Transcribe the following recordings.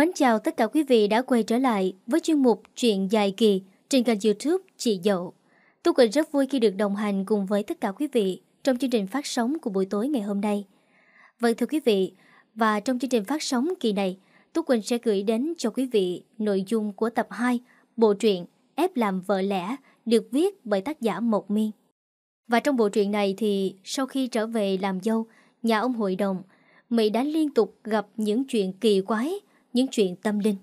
Mến chào tất cả quý vị đã quay trở lại với chuyên mục Chuyện dài kỳ trên kênh youtube Chị Dậu. Tôi Quỳnh rất vui khi được đồng hành cùng với tất cả quý vị trong chương trình phát sóng của buổi tối ngày hôm nay. Vâng thưa quý vị, và trong chương trình phát sóng kỳ này, Tú Quỳnh sẽ gửi đến cho quý vị nội dung của tập 2 bộ truyện Ép làm vợ lẽ được viết bởi tác giả Mộc Miên. Và trong bộ truyện này thì sau khi trở về làm dâu, nhà ông hội đồng, Mỹ đã liên tục gặp những chuyện kỳ quái, những chuyện tâm linh.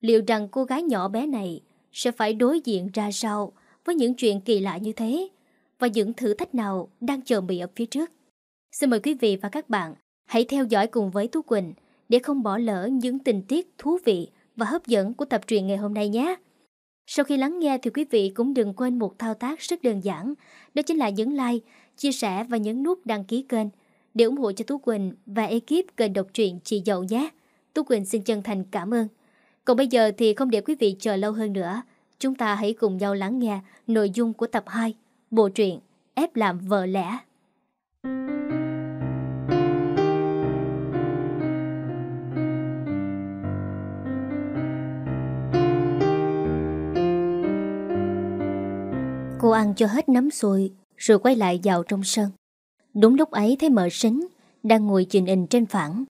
Liệu rằng cô gái nhỏ bé này sẽ phải đối diện ra sao với những chuyện kỳ lạ như thế và những thử thách nào đang chờ Mỹ ở phía trước? Xin mời quý vị và các bạn hãy theo dõi cùng với Tú Quỳnh để không bỏ lỡ những tình tiết thú vị và hấp dẫn của tập truyện ngày hôm nay nhé. Sau khi lắng nghe thì quý vị cũng đừng quên một thao tác rất đơn giản, đó chính là nhấn like, chia sẻ và nhấn nút đăng ký kênh để ủng hộ cho Tú Quỳnh và ekip kênh độc truyện Chị Dậu nhé. Tú Quỳnh xin chân thành cảm ơn. Còn bây giờ thì không để quý vị chờ lâu hơn nữa, chúng ta hãy cùng nhau lắng nghe nội dung của tập 2, bộ truyện Ép làm vợ lẽ. Cô ăn cho hết nấm xôi Rồi quay lại vào trong sân Đúng lúc ấy thấy mợ sính Đang ngồi trình hình trên phẳng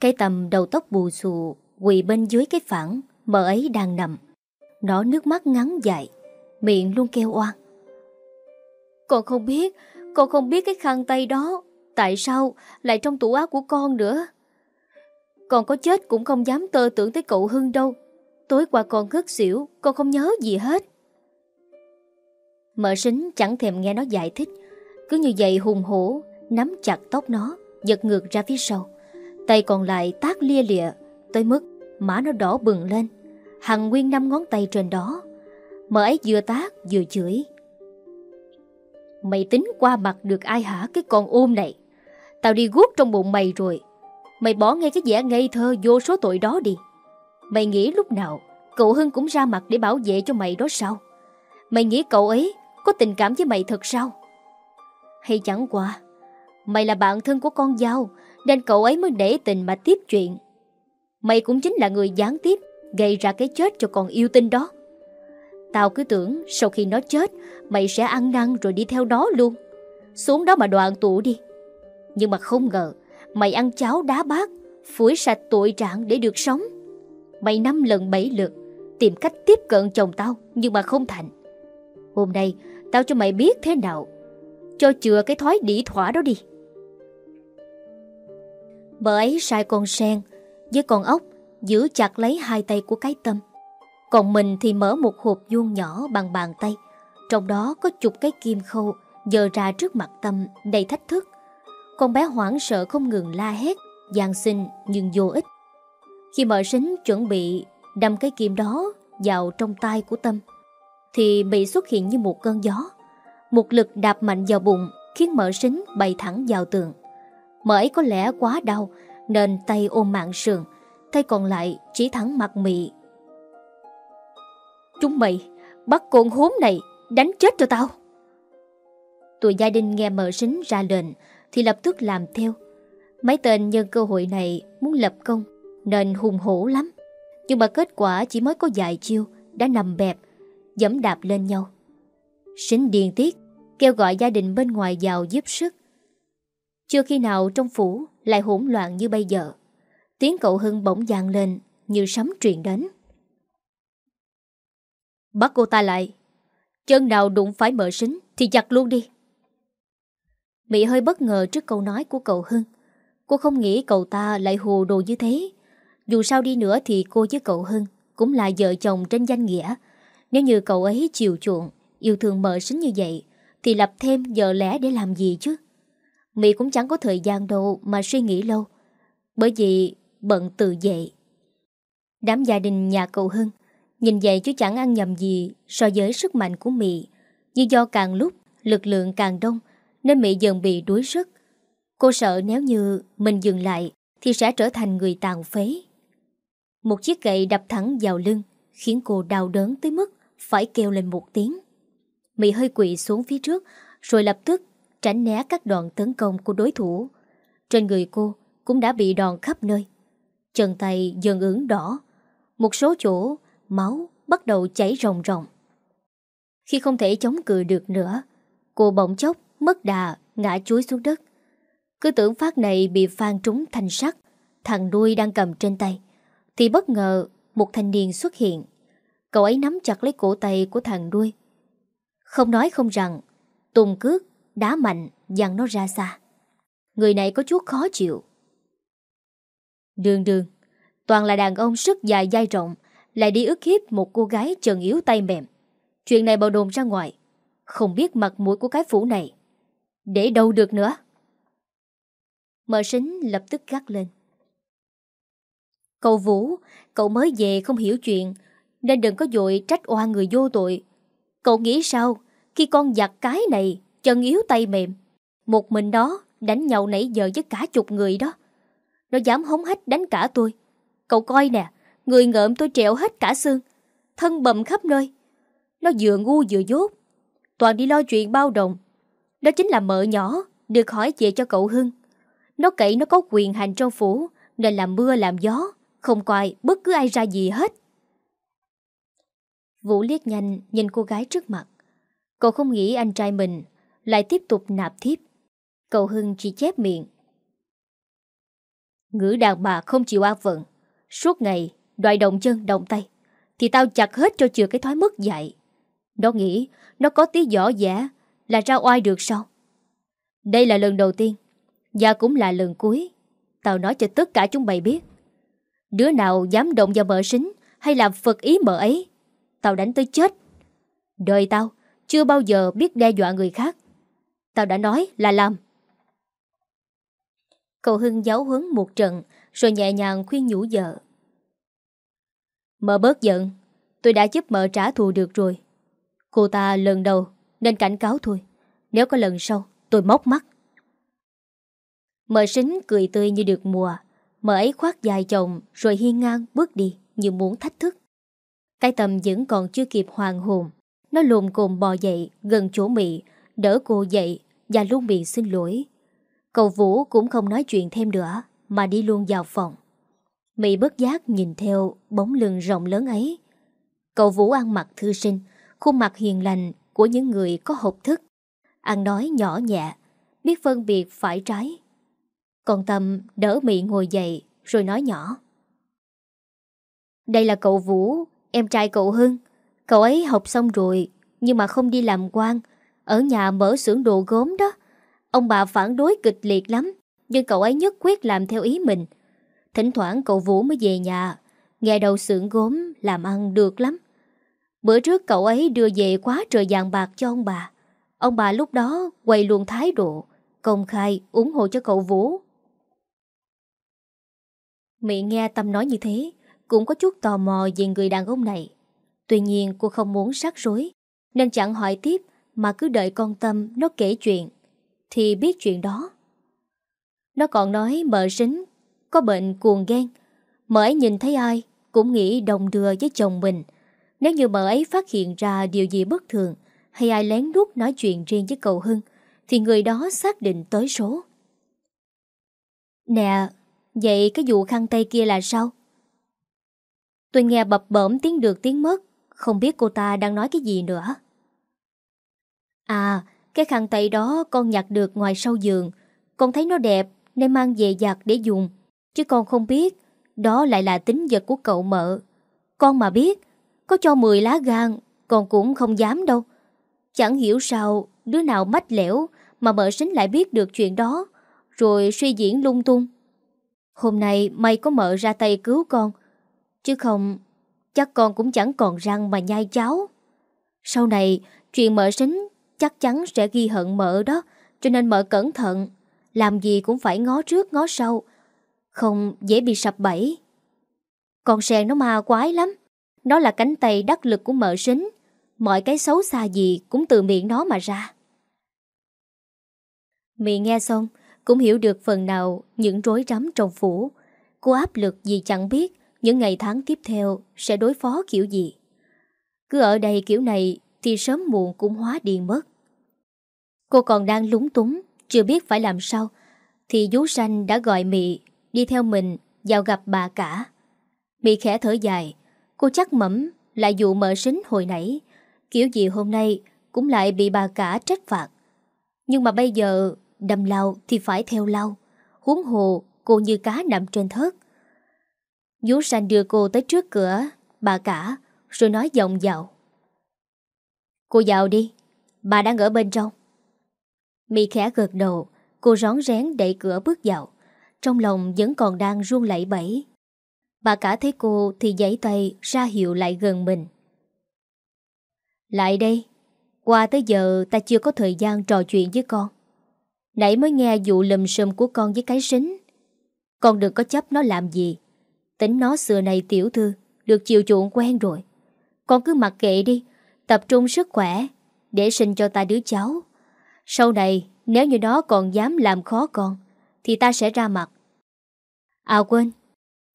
cái tầm đầu tóc bù xù Quỳ bên dưới cái phẳng Mợ ấy đang nằm. Nó nước mắt ngắn dài Miệng luôn kêu oan. Con không biết Con không biết cái khăn tay đó Tại sao lại trong tủ áo của con nữa. Con có chết cũng không dám tơ tưởng tới cậu Hưng đâu. Tối qua con ngất xỉu Con không nhớ gì hết. Mợ sính chẳng thèm nghe nó giải thích Cứ như vậy hùng hổ Nắm chặt tóc nó Giật ngược ra phía sau Tay còn lại tác lia lịa Tới mức má nó đỏ bừng lên. Hằng nguyên năm ngón tay trên đó. Mở ấy vừa tác vừa chửi. Mày tính qua mặt được ai hả cái con ôm này? Tao đi guốc trong bụng mày rồi. Mày bỏ ngay cái vẻ ngây thơ vô số tội đó đi. Mày nghĩ lúc nào Cậu Hưng cũng ra mặt để bảo vệ cho mày đó sao? Mày nghĩ cậu ấy có tình cảm với mày thật sao? Hay chẳng qua, mày là bạn thân của con dao, nên cậu ấy mới để tình mà tiếp chuyện. Mày cũng chính là người gián tiếp, gây ra cái chết cho con yêu tinh đó. Tao cứ tưởng sau khi nó chết, mày sẽ ăn năn rồi đi theo nó luôn. Xuống đó mà đoạn tụ đi. Nhưng mà không ngờ, mày ăn cháo đá bát, phủi sạch tội trạng để được sống. Mày năm lần bảy lượt, tìm cách tiếp cận chồng tao, nhưng mà không thành. Hôm nay Tao cho mày biết thế nào Cho chừa cái thói đỉ thỏa đó đi Bà ấy sai con sen Với con ốc Giữ chặt lấy hai tay của cái tâm Còn mình thì mở một hộp vuông nhỏ bằng bàn tay Trong đó có chục cái kim khâu dờ ra trước mặt tâm đầy thách thức Con bé hoảng sợ không ngừng la hét giang xin nhưng vô ích Khi mở sính chuẩn bị đâm cái kim đó vào trong tay của Tâm, thì bị xuất hiện như một cơn gió. Một lực đạp mạnh vào bụng khiến mở sính bay thẳng vào tường. Mỡ ấy có lẽ quá đau nên tay ôm mạng sườn, tay còn lại chỉ thẳng mặt mị. Chúng mày bắt con hốm này đánh chết cho tao. Tụi gia đình nghe mờ sính ra lệnh thì lập tức làm theo. Mấy tên nhân cơ hội này muốn lập công nên hùng hổ lắm. Nhưng mà kết quả chỉ mới có vài chiêu đã nằm bẹp dẫm đạp lên nhau. Sính điên tiết, kêu gọi gia đình bên ngoài vào giúp sức. Chưa khi nào trong phủ lại hỗn loạn như bây giờ. Tiếng cậu Hưng bỗng dàn lên như sấm truyền đến. Bắt cô ta lại. Chân nào đụng phải mở sính thì chặt luôn đi. Mỹ hơi bất ngờ trước câu nói của cậu Hưng. Cô không nghĩ cậu ta lại hồ đồ như thế. Dù sao đi nữa thì cô với cậu Hưng cũng là vợ chồng trên danh nghĩa nếu như cậu ấy chiều chuộng, yêu thương mờ sính như vậy, thì lập thêm vợ lẽ để làm gì chứ? Mỹ cũng chẳng có thời gian đâu mà suy nghĩ lâu, bởi vì bận từ dậy. Đám gia đình nhà cậu Hưng, nhìn vậy chứ chẳng ăn nhầm gì so với sức mạnh của Mỹ, nhưng do càng lúc lực lượng càng đông nên Mỹ dần bị đuối sức. Cô sợ nếu như mình dừng lại thì sẽ trở thành người tàn phế. Một chiếc gậy đập thẳng vào lưng khiến cô đau đớn tới mức phải kêu lên một tiếng. Mỹ hơi quỵ xuống phía trước, rồi lập tức tránh né các đòn tấn công của đối thủ. Trên người cô cũng đã bị đòn khắp nơi. Chân tay dần ửng đỏ. Một số chỗ, máu bắt đầu chảy ròng ròng. Khi không thể chống cự được nữa, cô bỗng chốc mất đà, ngã chuối xuống đất. Cứ tưởng phát này bị phan trúng thanh sắt, thằng đuôi đang cầm trên tay. Thì bất ngờ một thanh niên xuất hiện. Cậu ấy nắm chặt lấy cổ tay của thằng đuôi. Không nói không rằng, tùng cước, đá mạnh, dằn nó ra xa. Người này có chút khó chịu. Đường đường, toàn là đàn ông sức dài dai rộng, lại đi ức hiếp một cô gái trần yếu tay mềm. Chuyện này bào đồn ra ngoài, không biết mặt mũi của cái phủ này. Để đâu được nữa. Mờ sính lập tức gắt lên. Cậu Vũ, cậu mới về không hiểu chuyện, nên đừng có dội trách oan người vô tội. Cậu nghĩ sao, khi con giặt cái này, chân yếu tay mềm, một mình đó đánh nhau nãy giờ với cả chục người đó. Nó dám hống hách đánh cả tôi. Cậu coi nè, người ngợm tôi trẹo hết cả xương, thân bầm khắp nơi. Nó vừa ngu vừa dốt, toàn đi lo chuyện bao đồng. Đó chính là mợ nhỏ, được hỏi về cho cậu Hưng. Nó cậy nó có quyền hành trong phủ, nên làm mưa làm gió, không coi bất cứ ai ra gì hết. Vũ liếc nhanh nhìn cô gái trước mặt. Cậu không nghĩ anh trai mình lại tiếp tục nạp thiếp. Cậu Hưng chỉ chép miệng. Ngữ đàn bà không chịu an phận. Suốt ngày, đòi động chân, động tay. Thì tao chặt hết cho chừa cái thói mất dạy. Nó nghĩ nó có tí võ giả là ra oai được sao? Đây là lần đầu tiên và cũng là lần cuối. Tao nói cho tất cả chúng mày biết. Đứa nào dám động vào mợ sính hay làm phật ý mợ ấy, tao đánh tới chết. Đời tao chưa bao giờ biết đe dọa người khác. Tao đã nói là làm. Cậu Hưng giáo huấn một trận rồi nhẹ nhàng khuyên nhủ vợ. Mợ bớt giận, tôi đã giúp mợ trả thù được rồi. Cô ta lần đầu nên cảnh cáo thôi. Nếu có lần sau, tôi móc mắt. Mợ sính cười tươi như được mùa. Mợ ấy khoác dài chồng rồi hiên ngang bước đi như muốn thách thức. Cái tầm vẫn còn chưa kịp hoàng hồn. Nó lùm cồm bò dậy gần chỗ Mị, đỡ cô dậy và luôn miệng xin lỗi. Cậu Vũ cũng không nói chuyện thêm nữa mà đi luôn vào phòng. Mị bất giác nhìn theo bóng lưng rộng lớn ấy. Cậu Vũ ăn mặc thư sinh, khuôn mặt hiền lành của những người có học thức. Ăn nói nhỏ nhẹ, biết phân biệt phải trái. Còn Tâm đỡ Mị ngồi dậy rồi nói nhỏ. Đây là cậu Vũ, em trai cậu Hưng. Cậu ấy học xong rồi, nhưng mà không đi làm quan, ở nhà mở xưởng đồ gốm đó. Ông bà phản đối kịch liệt lắm, nhưng cậu ấy nhất quyết làm theo ý mình. Thỉnh thoảng cậu Vũ mới về nhà, nghe đầu xưởng gốm làm ăn được lắm. Bữa trước cậu ấy đưa về quá trời vàng bạc cho ông bà. Ông bà lúc đó quay luôn thái độ, công khai ủng hộ cho cậu Vũ. Mỹ nghe Tâm nói như thế, cũng có chút tò mò về người đàn ông này. Tuy nhiên cô không muốn rắc rối, nên chẳng hỏi tiếp mà cứ đợi con Tâm nó kể chuyện, thì biết chuyện đó. Nó còn nói mợ sính, có bệnh cuồng ghen. Mợ ấy nhìn thấy ai cũng nghĩ đồng đưa với chồng mình. Nếu như mợ ấy phát hiện ra điều gì bất thường hay ai lén lút nói chuyện riêng với cậu Hưng, thì người đó xác định tới số. Nè, vậy cái vụ khăn tay kia là sao? Tôi nghe bập bẩm tiếng được tiếng mất, không biết cô ta đang nói cái gì nữa. À, cái khăn tay đó con nhặt được ngoài sau giường. Con thấy nó đẹp nên mang về giặt để dùng. Chứ con không biết đó lại là tính vật của cậu mợ. Con mà biết, có cho 10 lá gan, con cũng không dám đâu. Chẳng hiểu sao đứa nào mách lẻo mà mợ sính lại biết được chuyện đó, rồi suy diễn lung tung. Hôm nay may có mợ ra tay cứu con, chứ không chắc con cũng chẳng còn răng mà nhai cháo. Sau này, chuyện mợ sính chắc chắn sẽ ghi hận mợ đó, cho nên mợ cẩn thận, làm gì cũng phải ngó trước ngó sau, không dễ bị sập bẫy. Con sen nó ma quái lắm, nó là cánh tay đắc lực của mợ sính, mọi cái xấu xa gì cũng từ miệng nó mà ra. Mị nghe xong, cũng hiểu được phần nào những rối rắm trong phủ. Cô áp lực gì chẳng biết những ngày tháng tiếp theo sẽ đối phó kiểu gì. Cứ ở đây kiểu này thì sớm muộn cũng hóa điên mất. Cô còn đang lúng túng, chưa biết phải làm sao, thì Dú Sanh đã gọi Mị đi theo mình vào gặp bà cả. Mị khẽ thở dài, cô chắc mẩm là vụ mở sính hồi nãy, kiểu gì hôm nay cũng lại bị bà cả trách phạt. Nhưng mà bây giờ đâm lao thì phải theo lao, huống hồ cô như cá nằm trên thớt. Vú Sanh đưa cô tới trước cửa, bà cả, rồi nói giọng dạo. Cô vào đi, bà đang ở bên trong. Mi khẽ gật đầu, cô rón rén đẩy cửa bước vào. Trong lòng vẫn còn đang run lẩy bẩy. Bà cả thấy cô thì giấy tay ra hiệu lại gần mình. Lại đây, qua tới giờ ta chưa có thời gian trò chuyện với con. Nãy mới nghe vụ lùm xùm của con với cái sính. Con đừng có chấp nó làm gì. Tính nó xưa này tiểu thư, được chiều chuộng quen rồi. Con cứ mặc kệ đi, tập trung sức khỏe, để sinh cho ta đứa cháu. Sau này, nếu như nó còn dám làm khó con, thì ta sẽ ra mặt. À quên,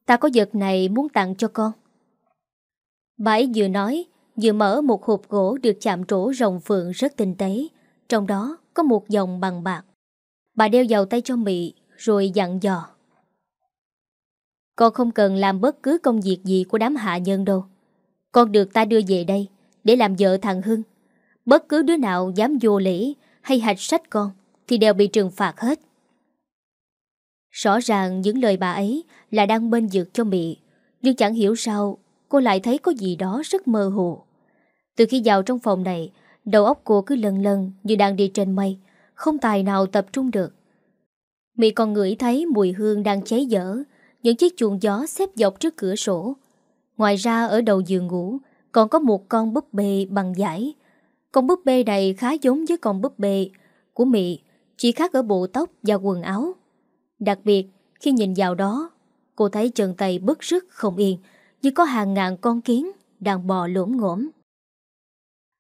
ta có vật này muốn tặng cho con. Bà ấy vừa nói, vừa mở một hộp gỗ được chạm trổ rồng phượng rất tinh tế. Trong đó có một dòng bằng bạc. Bà đeo vào tay cho Mị, rồi dặn dò. Con không cần làm bất cứ công việc gì của đám hạ nhân đâu. Con được ta đưa về đây để làm vợ thằng Hưng. Bất cứ đứa nào dám vô lễ hay hạch sách con thì đều bị trừng phạt hết. Rõ ràng những lời bà ấy là đang bên dược cho Mỹ, nhưng chẳng hiểu sao cô lại thấy có gì đó rất mơ hồ. Từ khi vào trong phòng này, đầu óc cô cứ lần lần như đang đi trên mây, không tài nào tập trung được. Mỹ còn ngửi thấy mùi hương đang cháy dở, những chiếc chuồng gió xếp dọc trước cửa sổ. Ngoài ra ở đầu giường ngủ còn có một con búp bê bằng giải. Con búp bê này khá giống với con búp bê của Mỹ, chỉ khác ở bộ tóc và quần áo. Đặc biệt, khi nhìn vào đó, cô thấy chân tay bức rứt không yên, như có hàng ngàn con kiến đang bò lổm ngổm.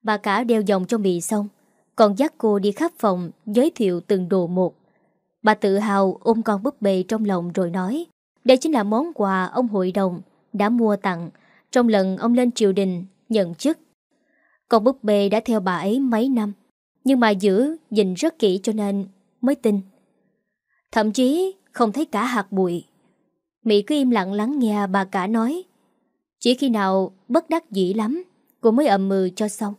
Bà cả đeo vòng cho Mỹ xong, còn dắt cô đi khắp phòng giới thiệu từng đồ một. Bà tự hào ôm con búp bê trong lòng rồi nói đây chính là món quà ông hội đồng đã mua tặng trong lần ông lên triều đình nhận chức. Con búp bê đã theo bà ấy mấy năm, nhưng mà giữ nhìn rất kỹ cho nên mới tin. Thậm chí không thấy cả hạt bụi. Mỹ cứ im lặng lắng nghe bà cả nói. Chỉ khi nào bất đắc dĩ lắm, cô mới ậm mừ cho xong.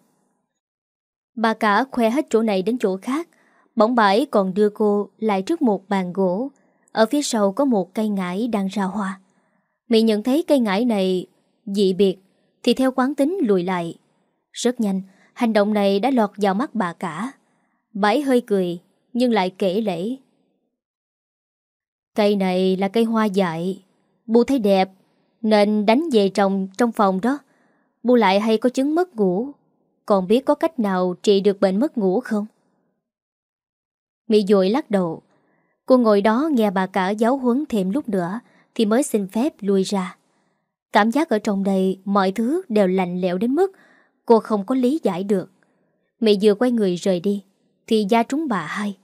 Bà cả khoe hết chỗ này đến chỗ khác, bỗng bà ấy còn đưa cô lại trước một bàn gỗ. Ở phía sau có một cây ngải đang ra hoa. Mỹ nhận thấy cây ngải này dị biệt thì theo quán tính lùi lại. Rất nhanh, hành động này đã lọt vào mắt bà cả. Bà ấy hơi cười, nhưng lại kể lễ. Cây này là cây hoa dại, bu thấy đẹp, nên đánh về trồng trong phòng đó. Bu lại hay có chứng mất ngủ, còn biết có cách nào trị được bệnh mất ngủ không? Mỹ dội lắc đầu. Cô ngồi đó nghe bà cả giáo huấn thêm lúc nữa thì mới xin phép lui ra. Cảm giác ở trong đây, mọi thứ đều lạnh lẽo đến mức cô không có lý giải được. Mẹ vừa quay người rời đi, thì gia trúng bà hai.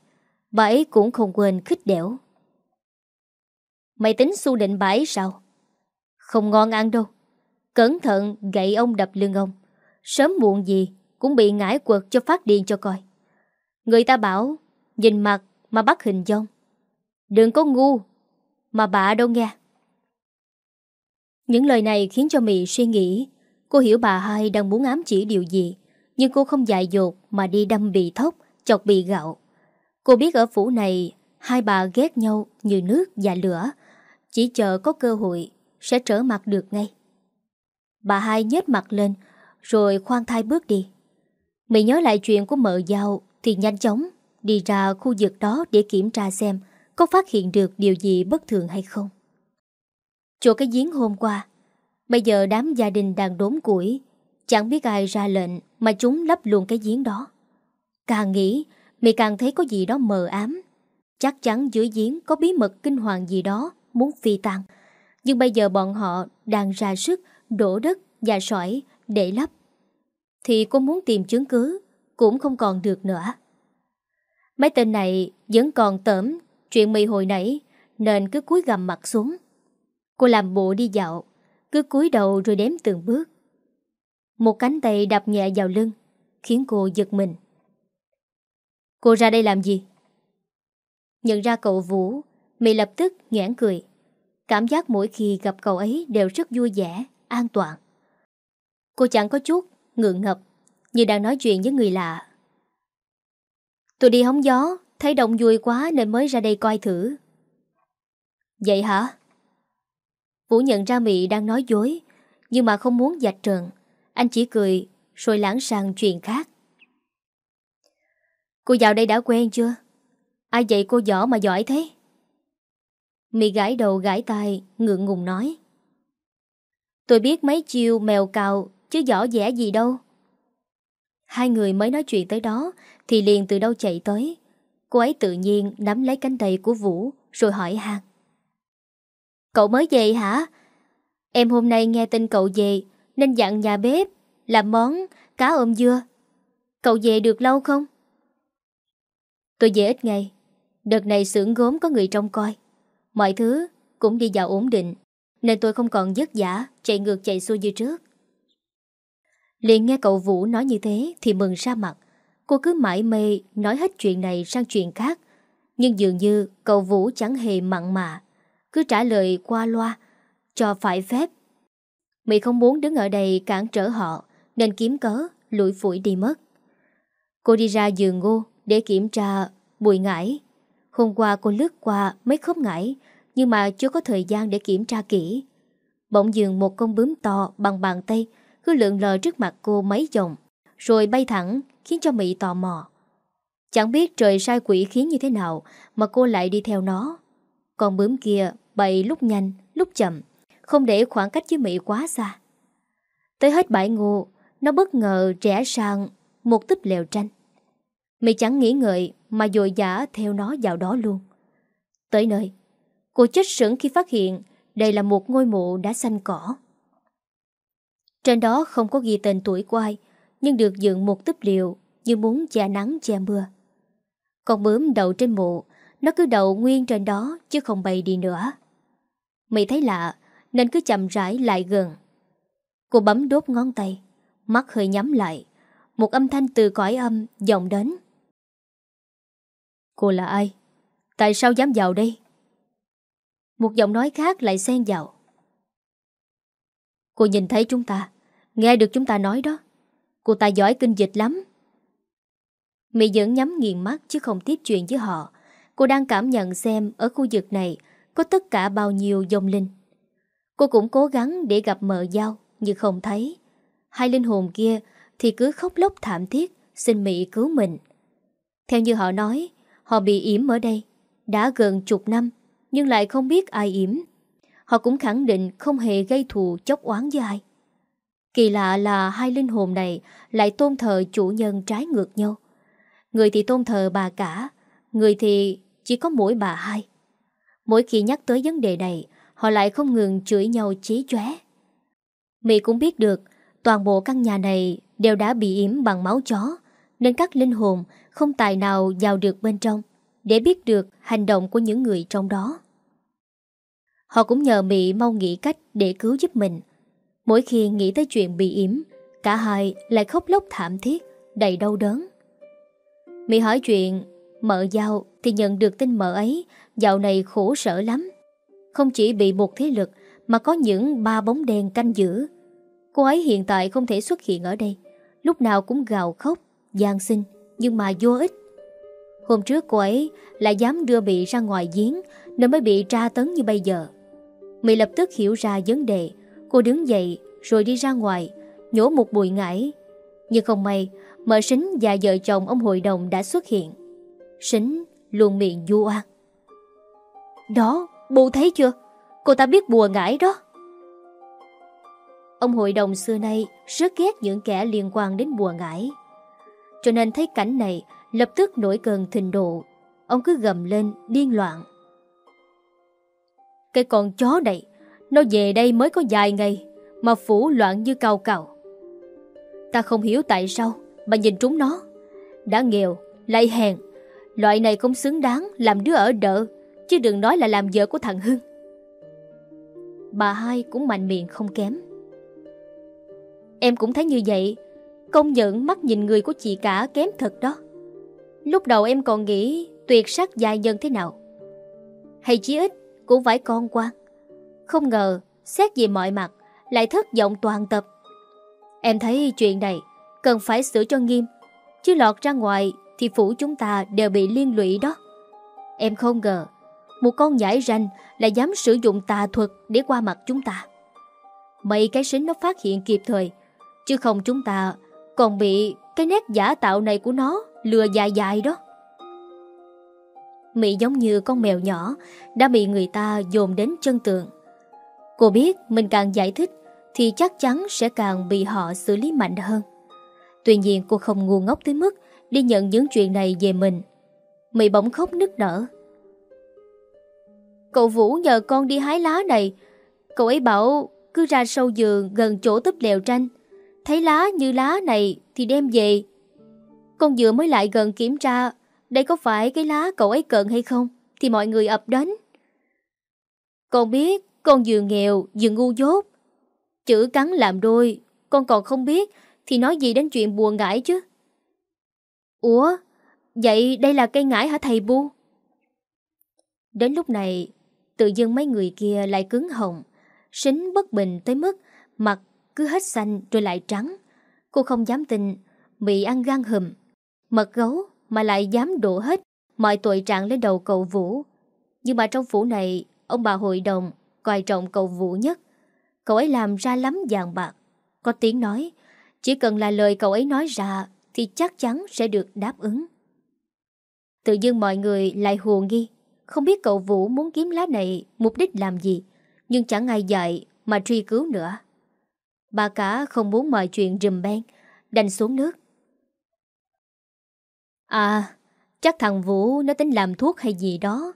Bà ấy cũng không quên khích đẻo. Mày tính su định bà ấy sao? Không ngon ăn đâu. Cẩn thận gậy ông đập lưng ông. Sớm muộn gì cũng bị ngải quật cho phát điên cho coi. Người ta bảo, nhìn mặt mà bắt hình dông. Đừng có ngu, mà bà đâu nghe. Những lời này khiến cho Mị suy nghĩ. Cô hiểu bà hai đang muốn ám chỉ điều gì, Nhưng cô không dại dột Mà đi đâm bị thốc Chọc bị gạo. Cô biết ở phủ này, Hai bà ghét nhau như nước và lửa. Chỉ chờ có cơ hội, Sẽ trở mặt được ngay. Bà hai nhếch mặt lên, Rồi khoan thai bước đi. Mị nhớ lại chuyện của mợ giao, Thì nhanh chóng đi ra khu vực đó Để kiểm tra xem Có phát hiện được điều gì bất thường hay không. Chỗ cái giếng hôm qua. Bây giờ đám gia đình đang đốn củi. Chẳng biết ai ra lệnh Mà chúng lấp luôn cái giếng đó. Càng nghĩ, Mày càng thấy có gì đó mờ ám. Chắc chắn dưới giếng có bí mật kinh hoàng gì đó Muốn phi tăng Nhưng bây giờ bọn họ đang ra sức, Đổ đất và sỏi để lấp. Thì cô muốn tìm chứng cứ, Cũng không còn được nữa. Mấy tên này vẫn còn tởm Chuyện mì hồi nãy, Nên cứ cúi gầm mặt xuống. Cô làm bộ đi dạo Cứ cúi đầu rồi đếm từng bước Một cánh tay đập nhẹ vào lưng Khiến cô giật mình Cô ra đây làm gì? Nhận ra cậu Vũ Mị lập tức nhoảng cười Cảm giác mỗi khi gặp cậu ấy đều rất vui vẻ, an toàn. Cô chẳng có chút ngượng ngập, như đang nói chuyện với người lạ. Tôi đi hóng gió, thấy đông vui quá nên mới ra đây coi thử. Vậy hả? Vũ nhận ra Mị đang nói dối, nhưng mà không muốn dạch trần. Anh chỉ cười, rồi lãng sang chuyện khác. Cô vào đây đã quen chưa? Ai dạy cô giỏi mà giỏi thế? Mị gãi đầu gãi tai, ngượng ngùng nói. Tôi biết mấy chiêu mèo cào, chứ giỏ dẻ gì đâu. Hai người mới nói chuyện tới đó, thì liền từ đâu chạy tới. Cô ấy tự nhiên nắm lấy cánh tay của Vũ, rồi hỏi han Cậu mới về hả? Em hôm nay nghe tin cậu về, nên dặn nhà bếp, làm món cá ôm dưa. Cậu về được lâu không? Tôi về ít ngày. Đợt này xưởng gốm có người trông coi. Mọi thứ cũng đi vào ổn định Nên tôi không còn vất giả Chạy ngược chạy xuôi như trước liền nghe cậu Vũ nói như thế Thì mừng ra mặt Cô cứ mãi mê nói hết chuyện này sang chuyện khác Nhưng dường như cậu Vũ chẳng hề mặn mà cứ trả lời qua loa, Cho phải phép. Mỹ không muốn đứng ở đây cản trở họ, Nên kiếm cớ, lủi phủi đi mất. Cô đi ra giường ngô Để kiểm tra bụi ngải. Hôm qua cô lướt qua mấy khóm ngải, Nhưng mà chưa có thời gian để kiểm tra kỹ. Bỗng dường một con bướm to bằng bàn tay Cứ lượn lờ trước mặt cô mấy vòng, Rồi bay thẳng, khiến cho Mỹ tò mò. Chẳng biết trời sai quỷ khiến như thế nào Mà cô lại đi theo nó. Con bướm kia bay lúc nhanh Lúc chậm Không để khoảng cách với Mỹ quá xa Tới hết bãi ngô Nó bất ngờ rẽ sang Một tích lèo tranh Mỹ chẳng nghĩ ngợi mà dội dã theo nó vào đó luôn. Tới nơi, cô chết sững khi phát hiện đây là một ngôi mộ đã xanh cỏ. Trên đó không có ghi tên tuổi của ai, nhưng được dựng một túp liều như muốn che nắng che mưa. Con bướm đậu trên mộ, nó cứ đậu nguyên trên đó chứ không bay đi nữa mị thấy lạ nên cứ chậm rãi lại gần. Cô bấm đốt ngón tay, mắt hơi nhắm lại. Một âm thanh từ cõi âm vọng đến. Cô là ai? Tại sao dám vào đây? Một giọng nói khác lại xen vào. Cô nhìn thấy chúng ta, nghe được chúng ta nói đó. Cô ta giỏi kinh dịch lắm. Mỹ vẫn nhắm nghiền mắt chứ không tiếp chuyện với họ. Cô đang cảm nhận xem ở khu vực này có tất cả bao nhiêu dòng linh. Cô cũng cố gắng để gặp mợ giao nhưng không thấy. Hai linh hồn kia thì cứ khóc lóc thảm thiết xin Mỹ cứu mình. Theo như họ nói, Họ bị yểm ở đây Đã gần chục năm Nhưng lại không biết ai yểm Họ cũng khẳng định không hề gây thù chốc oán với ai Kỳ lạ là hai linh hồn này Lại tôn thờ chủ nhân trái ngược nhau Người thì tôn thờ bà cả Người thì chỉ có mỗi bà hai Mỗi khi nhắc tới vấn đề này Họ lại không ngừng chửi nhau chí chóe Mị cũng biết được Toàn bộ căn nhà này đều đã bị yểm bằng máu chó Nên các linh hồn không tài nào vào được bên trong để biết được hành động của những người trong đó. Họ cũng nhờ Mỹ mau nghĩ cách để cứu giúp mình. Mỗi khi nghĩ tới chuyện bị yểm, cả hai lại khóc lóc thảm thiết, đầy đau đớn. Mỹ hỏi chuyện mợ giao thì nhận được tin mợ ấy dạo này khổ sở lắm. Không chỉ bị một thế lực mà có những ba bóng đen canh giữ. Cô ấy hiện tại không thể xuất hiện ở đây, lúc nào cũng gào khóc, gian sinh nhưng mà vô ích. Hôm trước cô ấy lại dám đưa bị ra ngoài giếng nên mới bị tra tấn như bây giờ. Mỹ lập tức hiểu ra vấn đề. Cô đứng dậy rồi đi ra ngoài, nhổ một bụi ngải. Nhưng không may, mợ sính và vợ chồng ông hội đồng đã xuất hiện. Sính luôn miệng du oan. Đó, bố thấy chưa? Cô ta biết bùa ngải đó. Ông hội đồng xưa nay rất ghét những kẻ liên quan đến bùa ngải. Cho nên thấy cảnh này Lập tức nổi cơn thình độ Ông cứ gầm lên điên loạn Cái con chó này Nó về đây mới có vài ngày Mà phủ loạn như cao cào. Ta không hiểu tại sao Mà nhìn trúng nó Đã nghèo, lại hèn Loại này không xứng đáng làm đứa ở đợ Chứ đừng nói là làm vợ của thằng Hưng. Bà hai cũng mạnh miệng không kém. Em cũng thấy như vậy. Công nhận mắt nhìn người của chị cả kém thật đó. Lúc đầu em còn nghĩ tuyệt sắc dài nhân thế nào. Hay chí ít cũng phải con quan Không ngờ, xét về mọi mặt, lại thất vọng toàn tập. Em thấy chuyện này cần phải xử cho nghiêm, chứ lọt ra ngoài thì phủ chúng ta đều bị liên lụy đó. Em không ngờ, một con nhãi ranh lại dám sử dụng tà thuật để qua mặt chúng ta. Mấy cái xính nó phát hiện kịp thời, chứ không chúng ta còn bị cái nét giả tạo này của nó lừa dài dài đó. Mỹ giống như con mèo nhỏ đã bị người ta dồn đến chân tường. Cô biết mình càng giải thích thì chắc chắn sẽ càng bị họ xử lý mạnh hơn. Tuy nhiên cô không ngu ngốc tới mức đi nhận những chuyện này về mình. Mỹ bỗng khóc nức nở. Cậu Vũ nhờ con đi hái lá này. Cậu ấy bảo cứ ra sâu giường gần chỗ túp lều tranh. Thấy lá như lá này thì đem về. Con vừa mới lại gần kiểm tra đây có phải cái lá cậu ấy cần hay không thì mọi người ập đến. Con biết con vừa nghèo vừa ngu dốt. Chữ cắn làm đôi con còn không biết thì nói gì đến chuyện buồn ngải chứ. Ủa, vậy đây là cây ngải hả thầy Bu? Đến lúc này, tự dưng mấy người kia lại cứng hồng, sính bất bình tới mức mặt cứ hết xanh rồi lại trắng. Cô không dám tin, bị ăn gan hùm, mật gấu mà lại dám đổ hết mọi tội trạng lên đầu cậu Vũ. Nhưng mà trong phủ này, ông bà hội đồng coi trọng cậu Vũ nhất. Cậu ấy làm ra lắm vàng bạc. Có tiếng nói, chỉ cần là lời cậu ấy nói ra thì chắc chắn sẽ được đáp ứng. Tự dưng mọi người lại hồ nghi, không biết cậu Vũ muốn kiếm lá này mục đích làm gì, nhưng chẳng ai dạy mà truy cứu nữa. Bà cả không muốn mọi chuyện rùm beng, đành xuống nước. À, chắc thằng Vũ nó tính làm thuốc hay gì đó.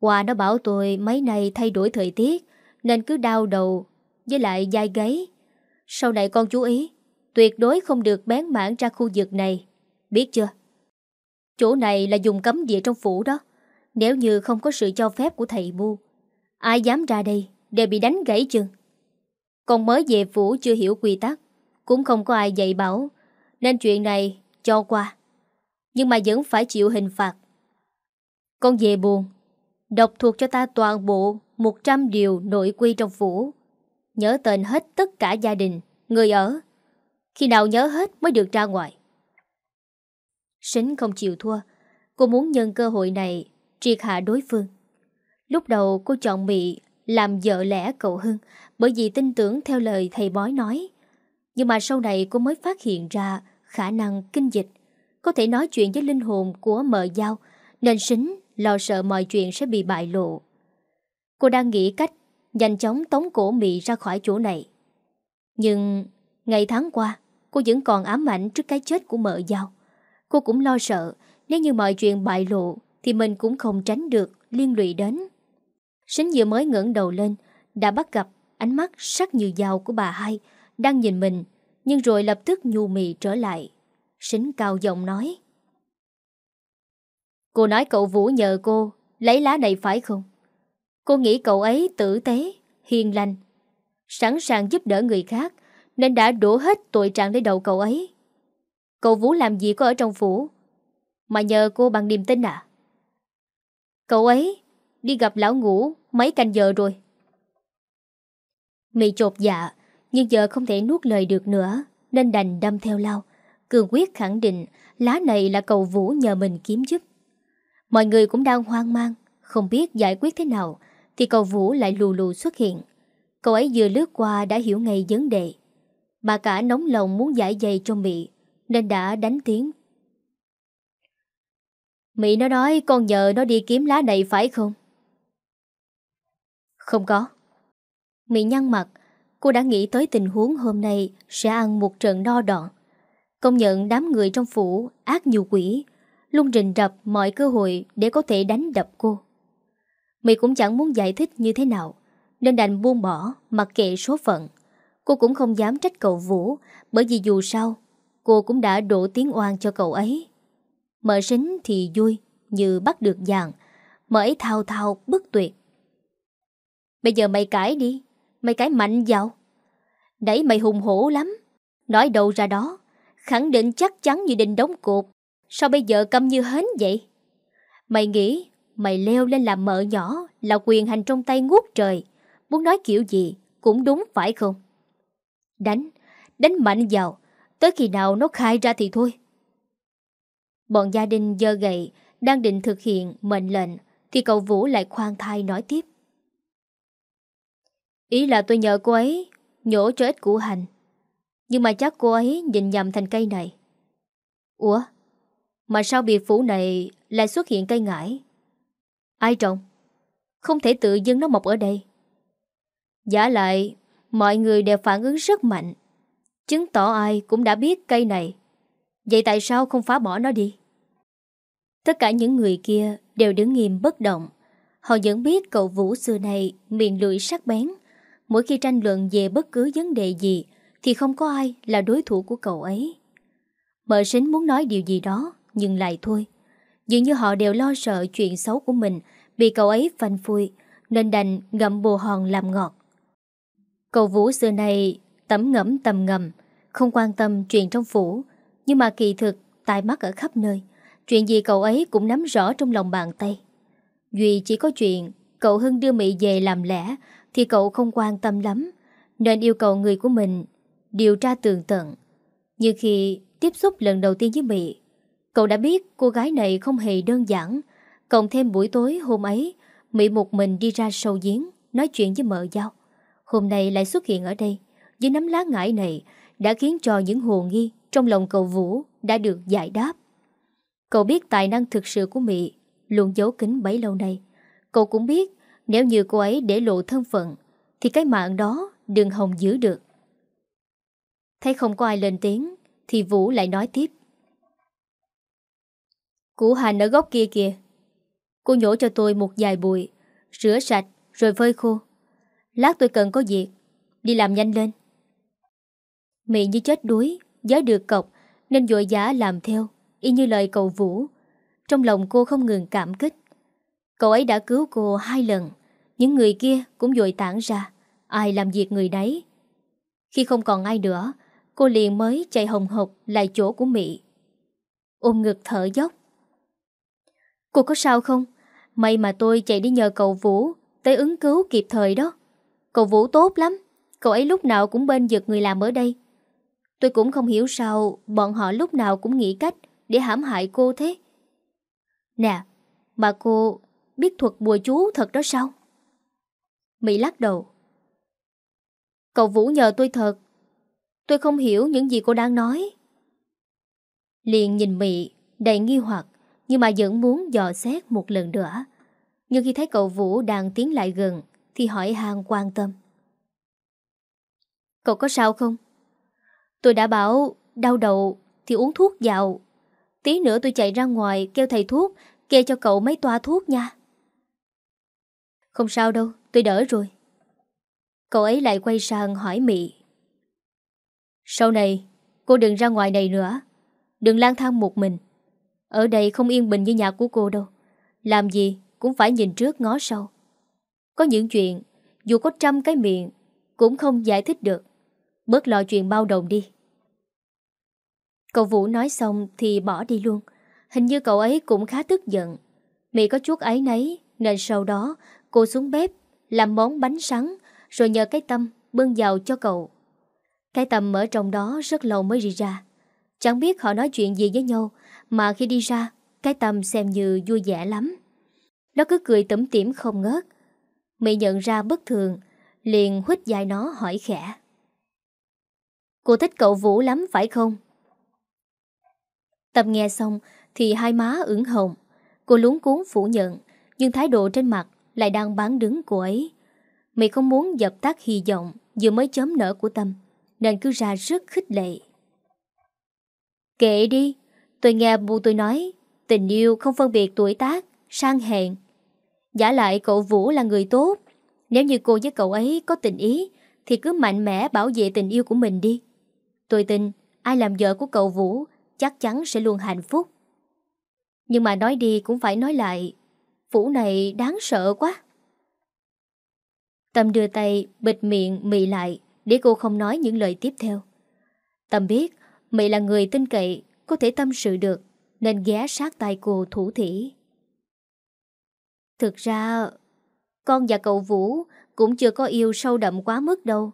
Hòa nó bảo tôi mấy nay thay đổi thời tiết, nên cứ đau đầu, với lại dai gáy. Sau này con chú ý, tuyệt đối không được bén mảng ra khu vực này. Biết chưa? Chỗ này là dùng cấm địa trong phủ đó. Nếu như không có sự cho phép của thầy Bu, ai dám ra đây để bị đánh gãy chân. Con mới về phủ chưa hiểu quy tắc, cũng không có ai dạy bảo, nên chuyện này cho qua. Nhưng mà vẫn phải chịu hình phạt. Con về buồn, đọc thuộc cho ta toàn bộ 100 điều nội quy trong phủ. Nhớ tên hết tất cả gia đình, người ở. Khi nào nhớ hết mới được ra ngoài. Sính không chịu thua, cô muốn nhân cơ hội này triệt hạ đối phương. Lúc đầu cô chọn Mị làm vợ lẽ cậu Hưng bởi vì tin tưởng theo lời thầy bói nói. Nhưng mà sau này cô mới phát hiện ra khả năng kinh dịch, có thể nói chuyện với linh hồn của mợ giao, nên sính lo sợ mọi chuyện sẽ bị bại lộ. Cô đang nghĩ cách nhanh chóng tống cổ Mị ra khỏi chỗ này. Nhưng ngày tháng qua, cô vẫn còn ám ảnh trước cái chết của mợ giao. Cô cũng lo sợ nếu như mọi chuyện bại lộ thì mình cũng không tránh được liên lụy đến. Sính vừa mới ngẩng đầu lên, đã bắt gặp ánh mắt sắc như dao của bà hai đang nhìn mình, nhưng rồi lập tức nhu mì trở lại. Sính cao giọng nói. Cô nói cậu Vũ nhờ cô lấy lá này phải không? Cô nghĩ cậu ấy tử tế, hiền lành, sẵn sàng giúp đỡ người khác, nên đã đổ hết tội trạng lên đầu cậu ấy. Cậu Vũ làm gì có ở trong phủ, mà nhờ cô bằng niềm tin à? Cậu ấy đi gặp lão ngủ mấy canh giờ rồi. Mị chột dạ, nhưng giờ không thể nuốt lời được nữa, nên đành đâm theo lao. Cường quyết khẳng định lá này là cậu Vũ nhờ mình kiếm giúp. Mọi người cũng đang hoang mang, không biết giải quyết thế nào, thì cậu Vũ lại lù lù xuất hiện. Cậu ấy vừa lướt qua đã hiểu ngay vấn đề. Bà cả nóng lòng muốn giải dày cho Mị, nên đã đánh tiếng. Mị nó nói con nhờ nó đi kiếm lá này phải không? Không có. Mị nhăn mặt, cô đã nghĩ tới tình huống hôm nay sẽ ăn một trận đo đòn. Công nhận đám người trong phủ ác nhiều quỷ, luôn rình rập mọi cơ hội để có thể đánh đập cô. Mị cũng chẳng muốn giải thích như thế nào, nên đành buông bỏ, mặc kệ số phận. Cô cũng không dám trách cậu Vũ, bởi vì dù sao, cô cũng đã đổ tiếng oan cho cậu ấy. Mở sính thì vui, như bắt được dạng mở ấy thao thao bức tuyệt. Bây giờ mày cãi đi, mày cãi mạnh vào. Nãy mày hùng hổ lắm, nói đâu ra đó, khẳng định chắc chắn như định đóng cột. Sao bây giờ câm như hến vậy? Mày nghĩ mày leo lên làm mợ nhỏ là quyền hành trong tay ngút trời, Muốn nói kiểu gì cũng đúng phải không? Đánh, đánh mạnh vào, tới khi nào nó khai ra thì thôi. Bọn gia đình dơ gậy, đang định thực hiện mệnh lệnh, thì cậu Vũ lại khoan thai nói tiếp. Ý là tôi nhờ cô ấy nhổ cho ít củ hành. Nhưng mà chắc cô ấy nhìn nhầm thành cây này. Ủa? Mà sao biệt phủ này lại xuất hiện cây ngải? Ai trồng? Không thể tự dưng nó mọc ở đây. Giả lại, mọi người đều phản ứng rất mạnh. Chứng tỏ ai cũng đã biết cây này. Vậy tại sao không phá bỏ nó đi? Tất cả những người kia đều đứng nghiêm bất động. Họ vẫn biết cậu Vũ xưa này miệng lưỡi sắc bén. Mỗi khi tranh luận về bất cứ vấn đề gì thì không có ai là đối thủ của cậu ấy. Mợ sính muốn nói điều gì đó nhưng lại thôi. Dường như họ đều lo sợ chuyện xấu của mình bị cậu ấy phanh phui nên đành ngậm bồ hòn làm ngọt. Cậu Vũ xưa này tẩm ngẫm tầm ngầm, không quan tâm chuyện trong phủ, nhưng mà kỳ thực tai mắt ở khắp nơi. Chuyện gì cậu ấy cũng nắm rõ trong lòng bàn tay. Duy chỉ có chuyện cậu Hưng đưa Mỹ về làm lẽ thì cậu không quan tâm lắm, nên yêu cầu người của mình điều tra tường tận. Như khi tiếp xúc lần đầu tiên với Mỹ, cậu đã biết cô gái này không hề đơn giản. Cộng thêm buổi tối hôm ấy, Mỹ một mình đi ra sâu giếng, nói chuyện với mợ giao. Hôm nay lại xuất hiện ở đây, với nắm lá ngải này đã khiến cho những hồ nghi trong lòng cậu Vũ đã được giải đáp. Cậu biết tài năng thực sự của Mỹ luôn giấu kín bấy lâu nay. Cậu cũng biết nếu như cô ấy để lộ thân phận thì cái mạng đó đừng hồng giữ được. Thấy không có ai lên tiếng thì Vũ lại nói tiếp. Củ hành ở góc kia kìa. Cô nhổ cho tôi một vài bụi, rửa sạch rồi phơi khô. Lát tôi cần có việc, đi làm nhanh lên. Mị như chết đuối, gió được cọc nên vội giá làm theo y như lời cậu Vũ. Trong lòng cô không ngừng cảm kích. Cậu ấy đã cứu cô hai lần, những người kia cũng dội tản ra, ai làm việc người đấy. Khi không còn ai nữa, cô liền mới chạy hồng hộc lại chỗ của Mỹ. Ôm ngực thở dốc. Cô có sao không? May mà tôi chạy đi nhờ cậu Vũ tới ứng cứu kịp thời đó. Cậu Vũ tốt lắm, cậu ấy lúc nào cũng bên giật người làm ở đây. Tôi cũng không hiểu sao bọn họ lúc nào cũng nghĩ cách để hãm hại cô thế? Nè, mà cô biết thuật bùa chú thật đó sao? Mỹ lắc đầu. Cậu Vũ nhờ tôi thật. Tôi không hiểu những gì cô đang nói. Liền nhìn Mỹ đầy nghi hoặc nhưng mà vẫn muốn dò xét một lần nữa. Nhưng khi thấy cậu Vũ đang tiến lại gần thì hỏi hàng quan tâm. Cậu có sao không? Tôi đã bảo đau đầu thì uống thuốc vào Tí nữa tôi chạy ra ngoài kêu thầy thuốc, Kê cho cậu mấy toa thuốc nha. Không sao đâu, Tôi đỡ rồi. Cậu ấy lại quay sang hỏi Mị. Sau này, Cô đừng ra ngoài này nữa. Đừng lang thang một mình. Ở đây không yên bình như nhà của cô đâu. Làm gì cũng phải nhìn trước ngó sau. Có những chuyện, Dù có trăm cái miệng, Cũng không giải thích được. Bớt lo chuyện bao đồng đi. Cậu Vũ nói xong thì bỏ đi luôn. Hình như cậu ấy cũng khá tức giận. Mị có chút ấy nấy nên sau đó, cô xuống bếp, làm món bánh sắn, rồi nhờ cái tâm bưng vào cho cậu. Cái tâm ở trong đó rất lâu mới đi ra. Chẳng biết họ nói chuyện gì với nhau, mà khi đi ra, cái tâm xem như vui vẻ lắm. Nó cứ cười tẩm tỉm không ngớt. Mị nhận ra bất thường, liền hít dài nó hỏi khẽ. Cô thích cậu Vũ lắm phải không? Tập nghe xong thì hai má ửng hồng. Cô lúng cuốn phủ nhận, nhưng thái độ trên mặt lại đang bán đứng cô ấy. Mày không muốn dập tắt hy vọng vừa mới chấm nở của Tâm, nên cứ ra rất khích lệ. Kệ đi, tôi nghe bu tôi nói, tình yêu không phân biệt tuổi tác, sang hèn. Giả lại cậu Vũ là người tốt, nếu như cô với cậu ấy có tình ý, thì cứ mạnh mẽ bảo vệ tình yêu của mình đi. Tôi tin, ai làm vợ của cậu Vũ chắc chắn sẽ luôn hạnh phúc. Nhưng mà nói đi cũng phải nói lại, phủ này đáng sợ quá. Tâm đưa tay bịt miệng Mị lại để cô không nói những lời tiếp theo. Tâm biết Mị là người tin cậy, có thể tâm sự được, nên ghé sát tay cô thủ thỉ. Thực ra, con và cậu Vũ cũng chưa có yêu sâu đậm quá mức đâu.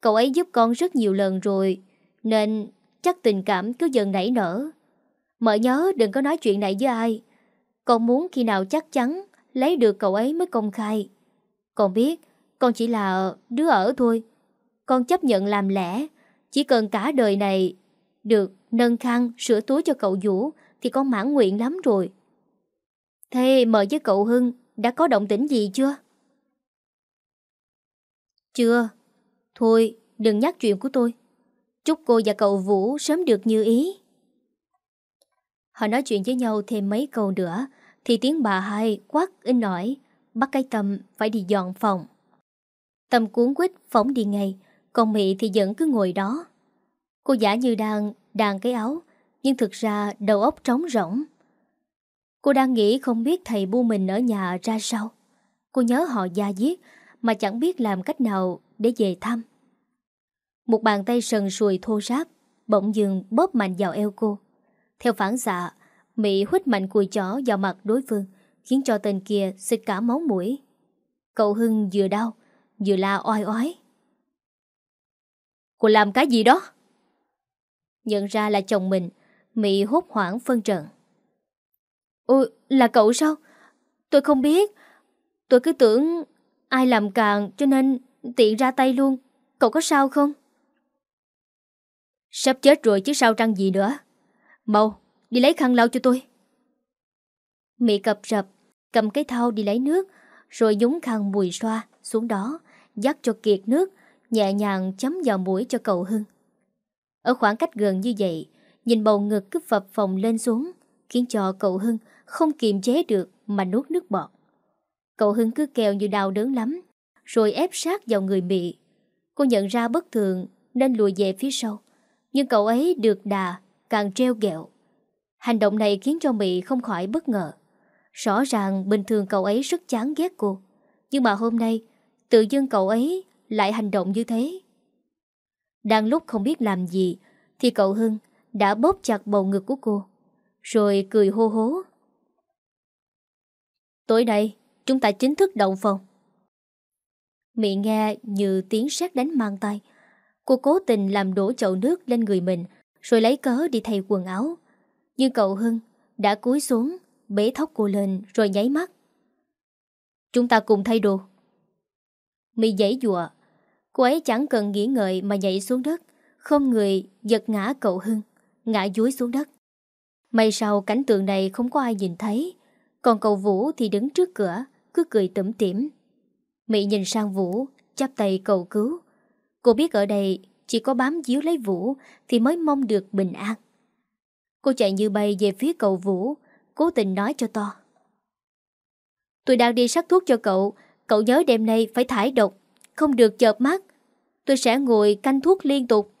Cậu ấy giúp con rất nhiều lần rồi, nên chắc tình cảm cứ dần nảy nở. Mợ nhớ đừng có nói chuyện này với ai. Con muốn khi nào chắc chắn lấy được cậu ấy mới công khai. Con biết, con chỉ là đứa ở thôi. Con chấp nhận làm lẽ, chỉ cần cả đời này được nâng khăn sửa túi cho cậu Vũ thì con mãn nguyện lắm rồi. Thế mợ với cậu Hưng đã có động tĩnh gì chưa? Chưa. Thôi, đừng nhắc chuyện của tôi. Chúc cô và cậu Vũ sớm được như ý. Họ nói chuyện với nhau thêm mấy câu nữa, thì tiếng bà hai quát in nổi bắt cái tâm phải đi dọn phòng. Tâm cuốn quýt phóng đi ngay, còn Mị thì vẫn cứ ngồi đó. Cô giả như đang, đàn cái áo, nhưng thực ra đầu óc trống rỗng. Cô đang nghĩ không biết thầy bu mình ở nhà ra sao. Cô nhớ họ gia diết mà chẳng biết làm cách nào để về thăm. Một bàn tay sần sùi thô ráp bỗng dừng bóp mạnh vào eo cô. Theo phản xạ, Mỹ hít mạnh cùi chó vào mặt đối phương, khiến cho tên kia xịt cả máu mũi. Cậu Hưng vừa đau, vừa la oai oái. Cô làm cái gì đó? Nhận ra là chồng mình, Mỹ hốt hoảng phân trận. Ôi, là cậu sao? Tôi không biết. Tôi cứ tưởng ai làm càng cho nên tiện ra tay luôn. Cậu có sao không? Sắp chết rồi chứ sao trăng gì nữa. Mau, đi lấy khăn lau cho tôi. Mị cập rập, cầm cái thau đi lấy nước, rồi nhúng khăn mùi xoa xuống đó, dắt cho kiệt nước, nhẹ nhàng chấm vào mũi cho cậu Hưng. Ở khoảng cách gần như vậy, nhìn bầu ngực cứ phập phồng lên xuống, khiến cho cậu Hưng không kiềm chế được mà nuốt nước bọt. Cậu Hưng cứ kèo như đau đớn lắm, rồi ép sát vào người Mị. Cô nhận ra bất thường nên lùi về phía sau, nhưng cậu ấy được đà, càng treo ghẹo Hành động này khiến cho Mỹ không khỏi bất ngờ. Rõ ràng bình thường cậu ấy rất chán ghét cô, nhưng mà hôm nay tự dưng cậu ấy lại hành động như thế. Đang lúc không biết làm gì thì cậu Hưng đã bóp chặt bầu ngực của cô, rồi cười hô hố. Tối nay, chúng ta chính thức động phòng. Miệng nghe như tiếng sét đánh mang tay. Cô cố tình làm đổ chậu nước lên người mình, rồi lấy cớ đi thay quần áo. Nhưng cậu Hưng đã cúi xuống, bế thóc cô lên rồi nháy mắt. Chúng ta cùng thay đồ. Mị giấy dụa. Cô ấy chẳng cần nghĩ ngợi mà nhảy xuống đất, không người giật ngã cậu Hưng, ngã dúi xuống đất. May sau cảnh tượng này không có ai nhìn thấy, còn cậu Vũ thì đứng trước cửa, cứ cười tủm tỉm. Mỹ nhìn sang Vũ, chắp tay cầu cứu. Cô biết ở đây chỉ có bám díu lấy Vũ thì mới mong được bình an. Cô chạy như bay về phía cậu Vũ, cố tình nói cho to. Tôi đang đi sắc thuốc cho cậu, cậu nhớ đêm nay phải thải độc, không được chợp mắt. Tôi sẽ ngồi canh thuốc liên tục.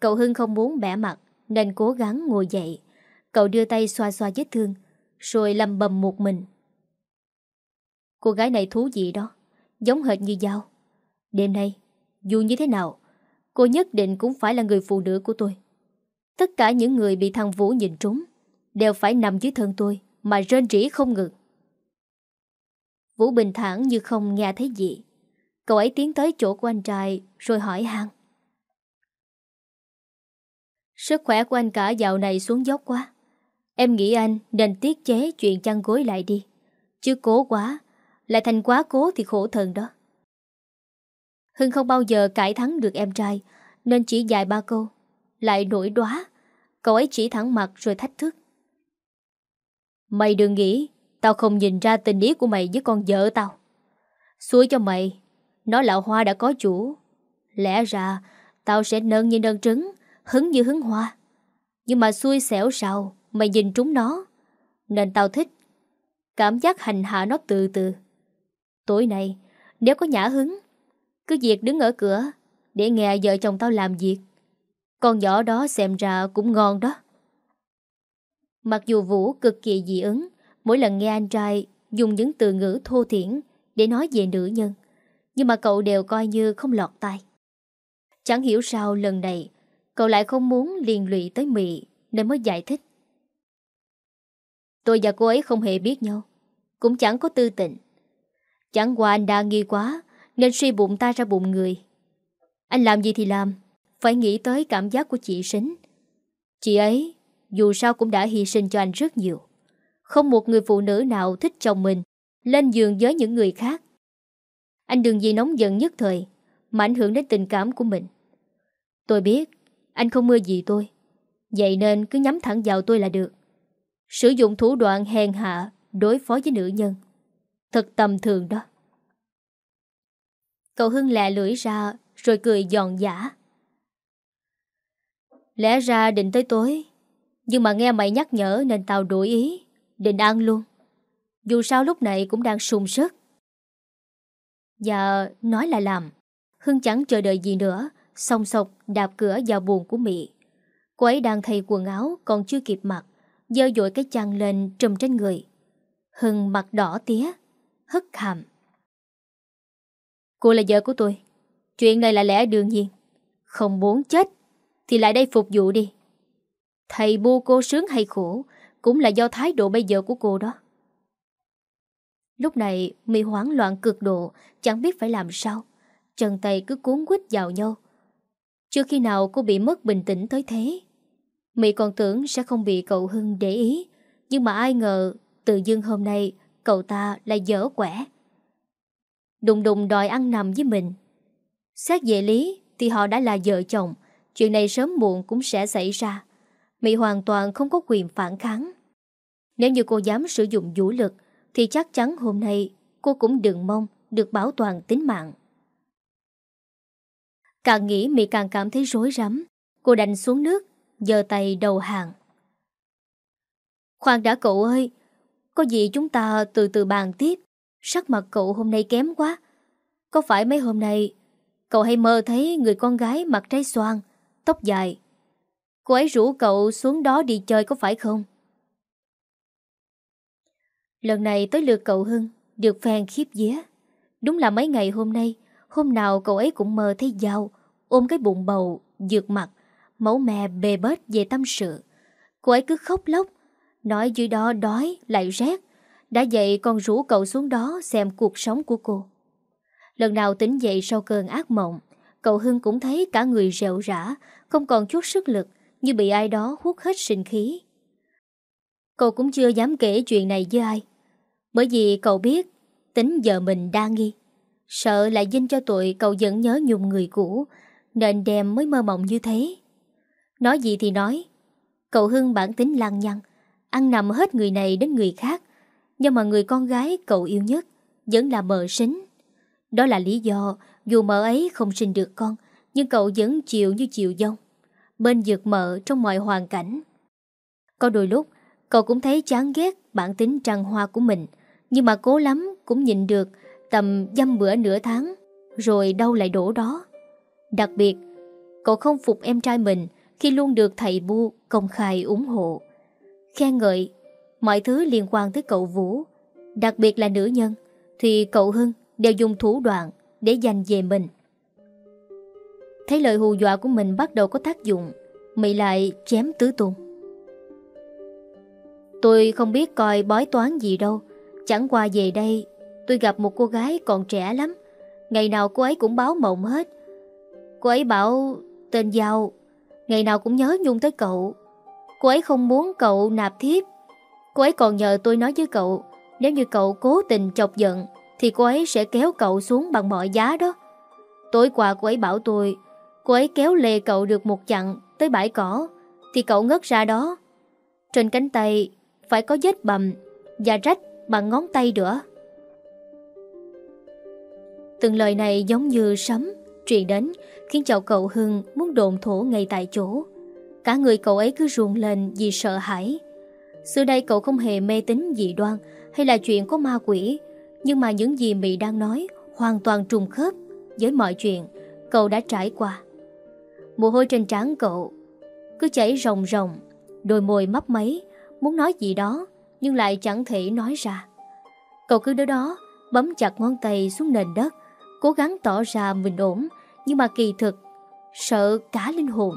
Cậu Hưng không muốn bẻ mặt, nên cố gắng ngồi dậy. Cậu đưa tay xoa xoa vết thương, rồi lầm bầm một mình. Cô gái này thú vị đó, giống hệt như dao. Đêm nay, dù như thế nào, cô nhất định cũng phải là người phụ nữ của tôi. Tất cả những người bị thằng Vũ nhìn trúng đều phải nằm dưới thân tôi mà rên rỉ không ngừng. Vũ bình thản như không nghe thấy gì. Cậu ấy tiến tới chỗ của anh trai rồi hỏi han. Sức khỏe của anh cả dạo này xuống dốc quá. Em nghĩ anh nên tiết chế chuyện chăn gối lại đi. Chứ cố quá, lại thành quá cố thì khổ thần đó. Hưng không bao giờ cải thắng được em trai, nên chỉ dài ba câu. Lại nổi đoá, cậu ấy chỉ thẳng mặt rồi thách thức. Mày đừng nghĩ, tao không nhìn ra tình ý của mày với con vợ tao. Xui cho mày, nó là hoa đã có chủ. Lẽ ra, tao sẽ nâng như nâng trứng, hứng như hứng hoa. Nhưng mà xui xẻo sao, mày nhìn trúng nó. Nên tao thích. Cảm giác hành hạ nó từ từ. Tối nay, nếu có nhã hứng, cứ việc đứng ở cửa để nghe vợ chồng tao làm việc. Con nhỏ đó xem ra cũng ngon đó. Mặc dù Vũ cực kỳ dị ứng, mỗi lần nghe anh trai dùng những từ ngữ thô thiển để nói về nữ nhân, nhưng mà cậu đều coi như không lọt tai. Chẳng hiểu sao lần này cậu lại không muốn liên lụy tới Mị nên mới giải thích. Tôi và cô ấy không hề biết nhau, cũng chẳng có tư tình. Chẳng qua anh đa nghi quá nên suy bụng ta ra bụng người. Anh làm gì thì làm, Phải nghĩ tới cảm giác của chị Sính. Chị ấy, Dù sao cũng đã hy sinh cho anh rất nhiều. Không một người phụ nữ nào thích chồng mình, Lên giường với những người khác. Anh đừng gì nóng giận nhất thời, Mà ảnh hưởng đến tình cảm của mình. Tôi biết, Anh không mưa gì tôi. Vậy nên cứ nhắm thẳng vào tôi là được. Sử dụng thủ đoạn hèn hạ Đối phó với nữ nhân. Thật tầm thường đó. Cậu Hưng lẹ lưỡi ra, Rồi cười giòn giả Lẽ ra định tới tối, Nhưng mà nghe mày nhắc nhở Nên tao đổi ý, Định ăn luôn. Dù sao lúc này cũng đang sung sức. Dạ nói là làm. Hưng chẳng chờ đợi gì nữa Xong sọc đạp cửa vào buồn của Mỹ Cô ấy đang thay quần áo, Còn chưa kịp mặc Dơ dội cái chăn lên trùm trên người. Hưng mặt đỏ tía, Hất hàm. Cô là vợ của tôi. Chuyện này là lẽ đương nhiên. Không muốn chết, Thì lại đây phục vụ đi. Thầy bu cô sướng hay khổ, Cũng là do thái độ bây giờ của cô đó. Lúc này Mỹ hoảng loạn cực độ, Chẳng biết phải làm sao. Chân tay cứ cuốn quýt vào nhau. Chưa khi nào cô bị mất bình tĩnh tới thế. Mỹ còn tưởng sẽ không bị cậu Hưng để ý, Nhưng mà ai ngờ, Tự dưng hôm nay, Cậu ta lại dở quẻ. Đùng đùng đòi ăn nằm với mình. Xét về lý, Thì họ đã là vợ chồng, Chuyện này sớm muộn cũng sẽ xảy ra. Mỹ hoàn toàn không có quyền phản kháng. Nếu như cô dám sử dụng vũ lực, Thì chắc chắn hôm nay Cô cũng đừng mong được bảo toàn tính mạng. Càng nghĩ Mỹ càng cảm thấy rối rắm. Cô đành xuống nước, giơ tay đầu hàng. Khoan đã cậu ơi, Có gì chúng ta từ từ bàn tiếp. Sắc mặt cậu hôm nay kém quá. Có phải mấy hôm nay Cậu hay mơ thấy người con gái mặt trái xoan Tóc dài? Cô ấy rủ cậu xuống đó đi chơi có phải không? Lần này tới lượt cậu Hưng Được phèn khiếp dế Đúng là mấy ngày hôm nay Hôm nào cậu ấy cũng mơ thấy dao Ôm cái bụng bầu, dược mặt mẫu mẹ bề bết về tâm sự. Cô ấy cứ khóc lóc Nói dưới đó đói, lại rét đã vậy còn rủ cậu xuống đó xem cuộc sống của cô. Lần nào tỉnh dậy sau cơn ác mộng, cậu Hưng cũng thấy cả người rệu rã, không còn chút sức lực, như bị ai đó hút hết sinh khí. Cậu cũng chưa dám kể chuyện này với ai, bởi vì cậu biết tính giờ mình đa nghi. Sợ lại dinh cho tụi cậu vẫn nhớ nhung người cũ, nên đem mới mơ mộng như thế. Nói gì thì nói, cậu Hưng bản tính lăng nhăng, ăn nằm hết người này đến người khác, nhưng mà người con gái cậu yêu nhất Vẫn là mợ sính. Đó là lý do Dù mợ ấy không sinh được con, Nhưng cậu vẫn chịu như chịu dông. Bên dược mợ trong mọi hoàn cảnh. Có đôi lúc, Cậu cũng thấy chán ghét bản tính trăng hoa của mình, Nhưng mà cố lắm Cũng nhịn được tầm dăm bữa nửa tháng, Rồi đâu lại đổ đó. Đặc biệt, Cậu không phục em trai mình Khi luôn được thầy Bu công khai ủng hộ. Khen ngợi Mọi thứ liên quan tới cậu Vũ, Đặc biệt là nữ nhân, Thì cậu Hưng đều dùng thủ đoạn Để giành về mình. Thấy lời hù dọa của mình bắt đầu có tác dụng, Mỹ lại chém tứ tung Tôi không biết coi bói toán gì đâu, Chẳng qua về đây, Tôi gặp một cô gái còn trẻ lắm, Ngày nào cô ấy cũng báo mộng hết. Cô ấy bảo, Tên Giao, Ngày nào cũng nhớ nhung tới cậu. Cô ấy không muốn cậu nạp thiếp Cô ấy còn nhờ tôi nói với cậu, Nếu như cậu cố tình chọc giận, Thì cô ấy sẽ kéo cậu xuống bằng mọi giá đó. Tối qua cô ấy bảo tôi, Cô ấy kéo lê cậu được một chặng Tới bãi cỏ, Thì cậu ngất ra đó. Trên cánh tay phải có vết bầm Và rách bằng ngón tay nữa. Từng lời này giống như sấm Truyền đến, Khiến chậu cậu Hưng muốn đồn thổ ngay tại chỗ. Cả người cậu ấy cứ ruồn lên vì sợ hãi. Xưa đây cậu không hề mê tín dị đoan hay là chuyện có ma quỷ, nhưng mà những gì Mỹ đang nói hoàn toàn trùng khớp với mọi chuyện cậu đã trải qua. Mồ hôi trên trán cậu cứ chảy ròng ròng, đôi môi mấp máy, muốn nói gì đó nhưng lại chẳng thể nói ra. Cậu cứ đứa đó bấm chặt ngón tay xuống nền đất, cố gắng tỏ ra mình ổn, nhưng mà kỳ thực sợ cả linh hồn.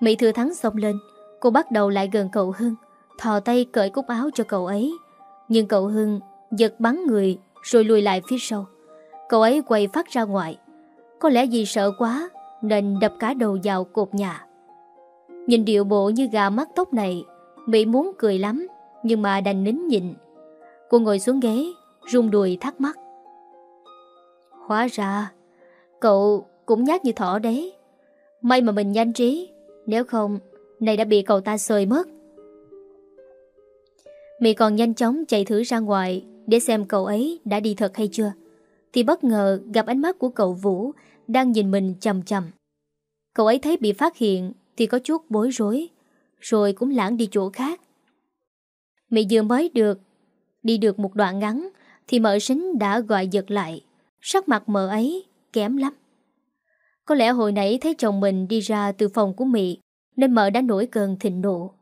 Mỹ thừa thắng xông lên, cô bắt đầu lại gần cậu hơn thò tay cởi cúc áo cho cậu ấy. Nhưng cậu Hưng giật bắn người Rồi lùi lại phía sau. Cậu ấy quay phát ra ngoài. Có lẽ vì sợ quá Nên đập cả đầu vào cột nhà. Nhìn điệu bộ như gà mắt tóc này, Mỹ muốn cười lắm, Nhưng mà đành nín nhịn. Cô ngồi xuống ghế Rung đùi thắc mắc. Hóa ra, Cậu cũng nhát như thỏ đấy. May mà mình nhanh trí, Nếu không Này đã bị cậu ta sơi mất mị còn nhanh chóng chạy thử ra ngoài Để xem cậu ấy đã đi thật hay chưa. Thì bất ngờ gặp ánh mắt của cậu Vũ Đang nhìn mình chầm chầm Cậu ấy thấy bị phát hiện Thì có chút bối rối, Rồi cũng lãng đi chỗ khác. Mị vừa mới được, Đi được một đoạn ngắn Thì mợ sính đã gọi giật lại. Sắc mặt mợ ấy kém lắm. Có lẽ hồi nãy thấy chồng mình đi ra từ phòng của mị Nên mợ đã nổi cơn thịnh nộ.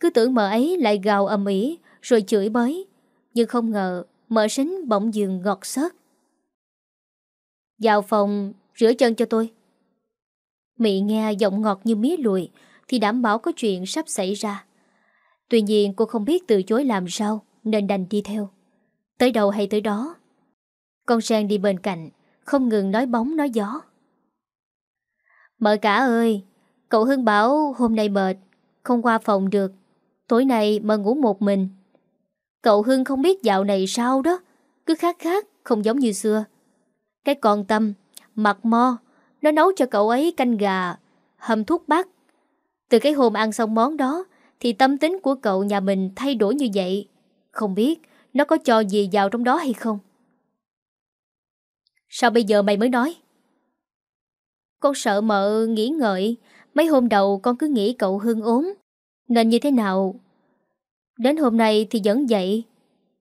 Cứ tưởng mợ ấy lại gào ầm ĩ rồi chửi bới. Nhưng không ngờ mở sính bỗng dừng ngọt sớt Vào phòng, rửa chân cho tôi. Mị nghe giọng ngọt như mía lùi, Thì đảm bảo có chuyện sắp xảy ra. Tuy nhiên, cô không biết từ chối làm sao, Nên đành đi theo. Tới đâu hay tới đó, Con Sang đi bên cạnh, Không ngừng nói bóng, nói gió. Mợ cả ơi, Cậu Hưng bảo hôm nay mệt, Không qua phòng được. Tối nay mợ ngủ một mình. Cậu Hưng không biết dạo này sao đó. Cứ khác khác, không giống như xưa. Cái con tâm, Mặt mo, Nó nấu cho cậu ấy canh gà, Hầm thuốc bắc. Từ cái hôm ăn xong món đó, Thì tâm tính của cậu nhà mình thay đổi như vậy. Không biết Nó có cho gì vào trong đó hay không? Sao bây giờ mày mới nói? Con sợ mợ nghĩ ngợi. Mấy hôm đầu con cứ nghĩ cậu Hưng ốm. Nên như thế nào? Đến hôm nay thì vẫn vậy.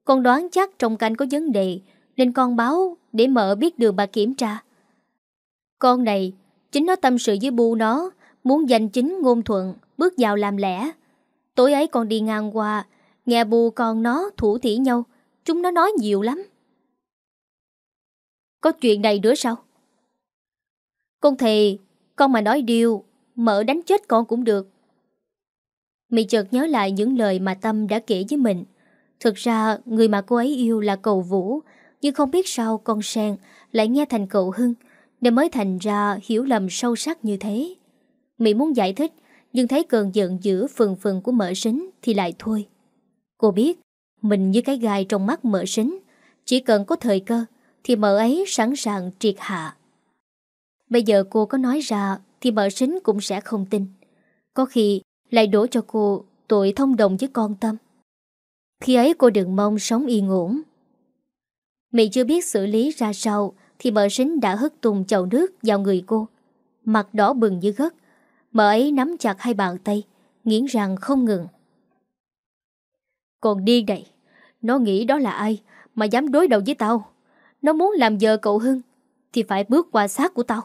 Con đoán chắc trong canh có vấn đề, Nên con báo để mợ biết đường bà kiểm tra. Con này, Chính nó tâm sự với bu nó, Muốn giành chính ngôn thuận, Bước vào làm lẽ. Tối ấy con đi ngang qua, Nghe bu con nó thủ thỉ nhau, Chúng nó nói nhiều lắm. Có chuyện này nữa sao? Con thề, Con mà nói điều, Mợ đánh chết con cũng được. Mị chợt nhớ lại những lời mà Tâm đã kể với mình. Thực ra, người mà cô ấy yêu là cậu Vũ, Nhưng không biết sao con Sen lại nghe thành cậu Hưng, Nên mới thành ra hiểu lầm sâu sắc như thế. Mị muốn giải thích, Nhưng thấy cơn giận dữ phần phần của mỡ sính Thì lại thôi. Cô biết, Mình như cái gai trong mắt mỡ sính, Chỉ cần có thời cơ Thì mợ ấy sẵn sàng triệt hạ. Bây giờ cô có nói ra Thì mợ sính cũng sẽ không tin. Có khi lại đổ cho cô tội thông đồng với con Tâm. Khi ấy cô đừng mong sống yên ổn. Mị chưa biết xử lý ra sao thì mợ sính đã hất tung chậu nước vào người cô. Mặt đỏ bừng như gất. Mợ ấy nắm chặt hai bàn tay, nghiến răng không ngừng. Còn điên này, nó nghĩ đó là ai mà dám đối đầu với tao. Nó muốn làm vợ cậu Hưng thì phải bước qua xác của tao.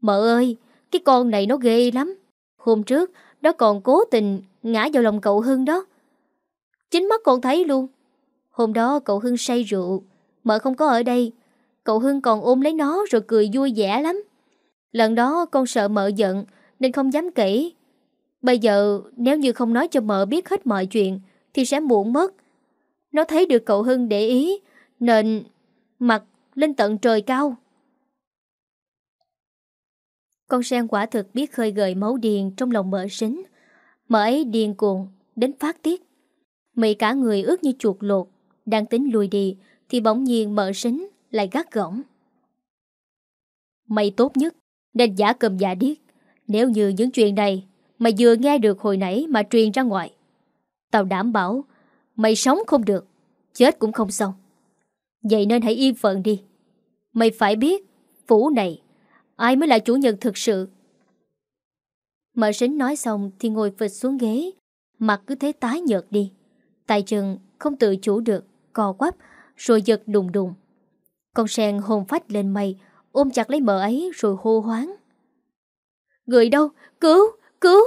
Mợ ơi, cái con này nó ghê lắm. Hôm trước, nó còn cố tình ngã vào lòng cậu Hưng đó. Chính mắt con thấy luôn. Hôm đó cậu Hưng say rượu, mợ không có ở đây. Cậu Hưng còn ôm lấy nó rồi cười vui vẻ lắm. Lần đó con sợ mợ giận nên không dám kể. Bây giờ nếu như không nói cho mợ biết hết mọi chuyện thì sẽ muộn mất. Nó thấy được cậu Hưng để ý nên mặt lên tận trời cao. Con sen quả thực biết khơi gợi máu điền trong lòng mỡ sính. Mỡ ấy điên cuồng, đến phát tiết. Mị cả người ướt như chuột lột, đang tính lùi đi, thì bỗng nhiên mỡ sính lại gắt gỏng. Mày tốt nhất, nên giả cầm giả điếc. Nếu như những chuyện này mày vừa nghe được hồi nãy mà truyền ra ngoài. Tao đảm bảo, mày sống không được, chết cũng không xong. Vậy nên hãy yên phận đi. Mày phải biết, phủ này Ai mới là chủ nhân thực sự Mở sính nói xong Thì ngồi phịch xuống ghế Mặt cứ thế tái nhợt đi Tay chân không tự chủ được, Co quắp, rồi giật đùng đùng Con sen hồn phách lên mây, Ôm chặt lấy mợ ấy rồi hô hoáng Người đâu? Cứu! Cứu!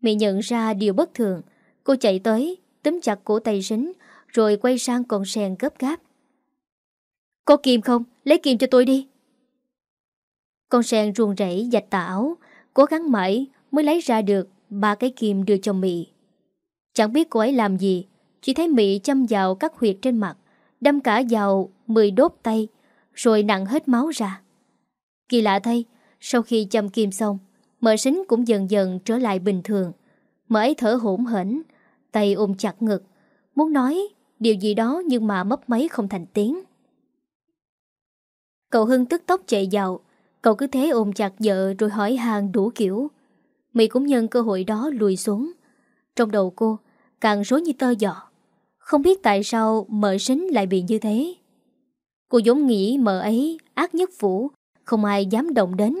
Mị nhận ra điều bất thường Cô chạy tới, Túm chặt cổ tay sính, Rồi quay sang con sen gấp gáp Có kim không? Lấy kim cho tôi đi con sen ruồn rẫy dạch tà áo Cố gắng mãi mới lấy ra được Ba cái kim đưa cho Mị Chẳng biết cô ấy làm gì chỉ thấy Mỹ châm vào các huyệt trên mặt, đâm cả vào 10 đốt tay, rồi nặng hết máu ra. Kỳ lạ thay, sau khi châm kim xong, mợ sính cũng dần dần trở lại bình thường. Mợ ấy thở hổn hển, tay ôm chặt ngực, muốn nói điều gì đó nhưng mà mấp máy không thành tiếng. Cậu Hưng tức tốc chạy vào, cậu cứ thế ôm chặt vợ rồi hỏi hàng đủ kiểu. Mỹ cũng nhân cơ hội đó lùi xuống. Trong đầu cô, càng rối như tơ giọ. Không biết tại sao mợ sính lại bị như thế. Cô giống nghĩ mợ ấy ác nhất phủ, không ai dám động đến.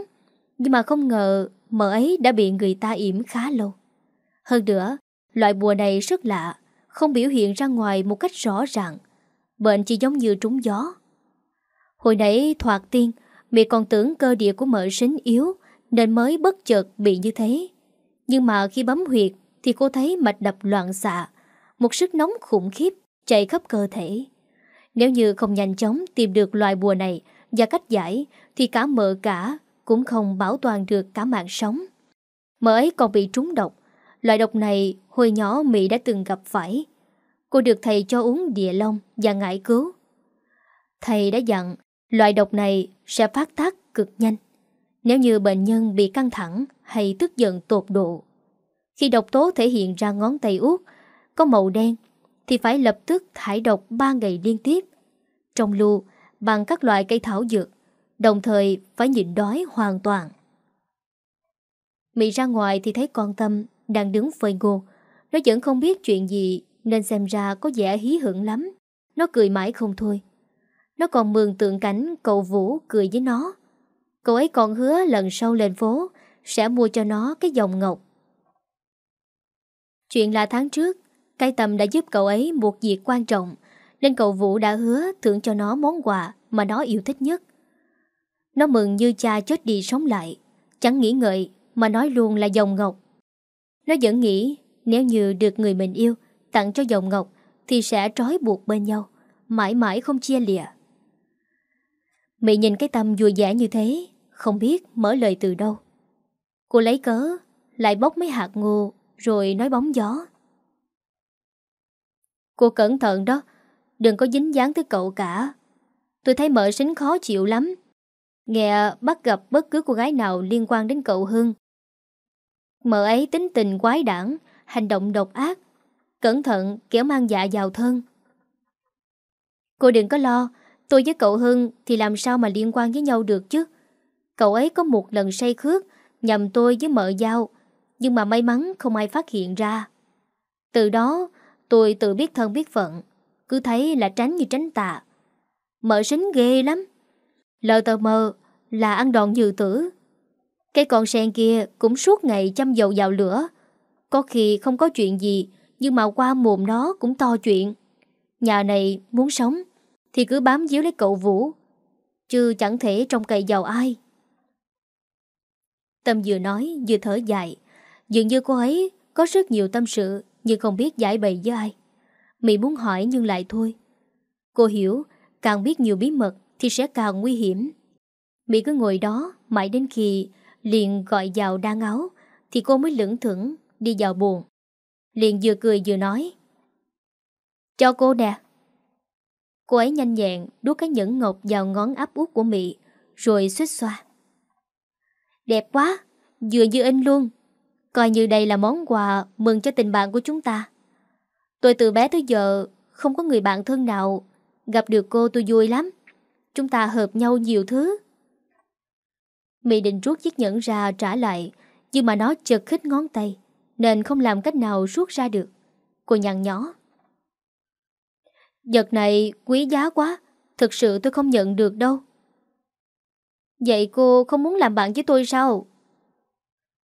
Nhưng mà không ngờ mợ ấy đã bị người ta yểm khá lâu. Hơn nữa, loại bùa này rất lạ, không biểu hiện ra ngoài một cách rõ ràng. Bệnh chỉ giống như trúng gió. Hồi nãy thoạt tiên, mẹ còn tưởng cơ địa của mợ sính yếu nên mới bất chợt bị như thế. Nhưng mà khi bấm huyệt thì cô thấy mạch đập loạn xạ, một sức nóng khủng khiếp chạy khắp cơ thể. Nếu như không nhanh chóng tìm được loài bùa này và cách giải thì cả mợ cả cũng không bảo toàn được cả mạng sống. Mợ ấy còn bị trúng độc. Loại độc này hồi nhỏ Mỹ đã từng gặp phải. Cô được thầy cho uống địa long và ngải cứu. Thầy đã dặn loại độc này sẽ phát tác cực nhanh. Nếu như bệnh nhân bị căng thẳng hay tức giận tột độ. Khi độc tố thể hiện ra ngón tay út có màu đen thì phải lập tức thải độc 3 ngày liên tiếp. Trong lưu bằng các loại cây thảo dược, đồng thời phải nhịn đói hoàn toàn. Mị ra ngoài thì thấy con Tâm đang đứng phơi ngô. Nó vẫn không biết chuyện gì nên xem ra có vẻ hí hưởng lắm. Nó cười mãi không thôi. Nó còn mường tượng cảnh cậu Vũ cười với nó. Cậu ấy còn hứa lần sau lên phố sẽ mua cho nó cái dòng ngọc. Chuyện là tháng trước, cái tâm đã giúp cậu ấy một việc quan trọng nên cậu Vũ đã hứa thưởng cho nó món quà mà nó yêu thích nhất. Nó mừng như cha chết đi sống lại, chẳng nghĩ ngợi mà nói luôn là dòng ngọc. Nó vẫn nghĩ nếu như được người mình yêu tặng cho dòng ngọc thì sẽ trói buộc bên nhau, mãi mãi không chia lìa. Mị nhìn cái tâm vui vẻ như thế, không biết mở lời từ đâu. Cô lấy cớ, lại bóc mấy hạt ngô rồi nói bóng gió. Cô cẩn thận đó, đừng có dính dáng tới cậu cả. Tôi thấy mợ sính khó chịu lắm. Nghe bắt gặp bất cứ cô gái nào liên quan đến cậu Hưng. Mợ ấy tính tình quái đản, hành động độc ác. Cẩn thận kéo mang dạ vào thân. Cô đừng có lo, tôi với cậu Hưng thì làm sao mà liên quan với nhau được chứ. Cậu ấy có một lần say khước nhầm tôi với mợ giao, nhưng mà may mắn không ai phát hiện ra. Từ đó tôi tự biết thân biết phận, cứ thấy là tránh như tránh tạ. Mợ sính ghê lắm. Lờ tờ mờ là ăn đòn dự tử. Cái con sen kia cũng suốt ngày chăm dầu vào lửa. Có khi không có chuyện gì, nhưng mà qua mồm nó cũng to chuyện. Nhà này muốn sống, thì cứ bám díu lấy cậu Vũ. Chứ chẳng thể trông cậy vào ai. Tâm vừa nói vừa thở dài. Dường như cô ấy có rất nhiều tâm sự nhưng không biết giải bày với ai. Mỹ muốn hỏi nhưng lại thôi. Cô hiểu, càng biết nhiều bí mật thì sẽ càng nguy hiểm. Mỹ cứ ngồi đó mãi đến khi liền gọi vào đan áo thì cô mới lưỡng thững đi vào buồn. Liền vừa cười vừa nói. Cho cô nè. Cô ấy nhanh nhẹn đút cái nhẫn ngọc vào ngón áp út của Mỹ rồi suýt xoa. Đẹp quá, vừa như in luôn. Coi như đây là món quà mừng cho tình bạn của chúng ta. Tôi từ bé tới giờ không có người bạn thân nào. Gặp được cô tôi vui lắm. Chúng ta hợp nhau nhiều thứ. Mỹ định rút chiếc nhẫn ra trả lại, nhưng mà nó chật khít ngón tay, nên không làm cách nào rút ra được. Cô nhằn nhó. Vật này quý giá quá, thực sự tôi không nhận được đâu. Vậy cô không muốn làm bạn với tôi sao?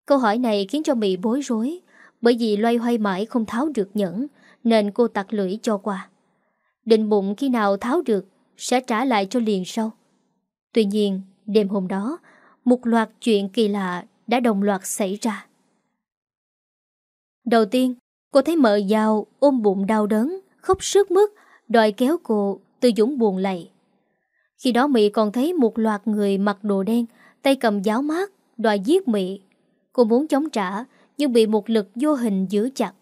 Câu hỏi này khiến cho Mỹ bối rối, bởi vì loay hoay mãi không tháo được nhẫn, nên cô tặc lưỡi cho qua. Định bụng khi nào tháo được, sẽ trả lại cho liền sau. Tuy nhiên, đêm hôm đó, một loạt chuyện kỳ lạ đã đồng loạt xảy ra. Đầu tiên, cô thấy mợ giàu ôm bụng đau đớn, khóc sướt mướt đòi kéo cô từ dũng buồn lầy. Khi đó Mỹ còn thấy một loạt người mặc đồ đen, tay cầm giáo mát, đòi giết Mỹ. Cô muốn chống trả, nhưng bị một lực vô hình giữ chặt.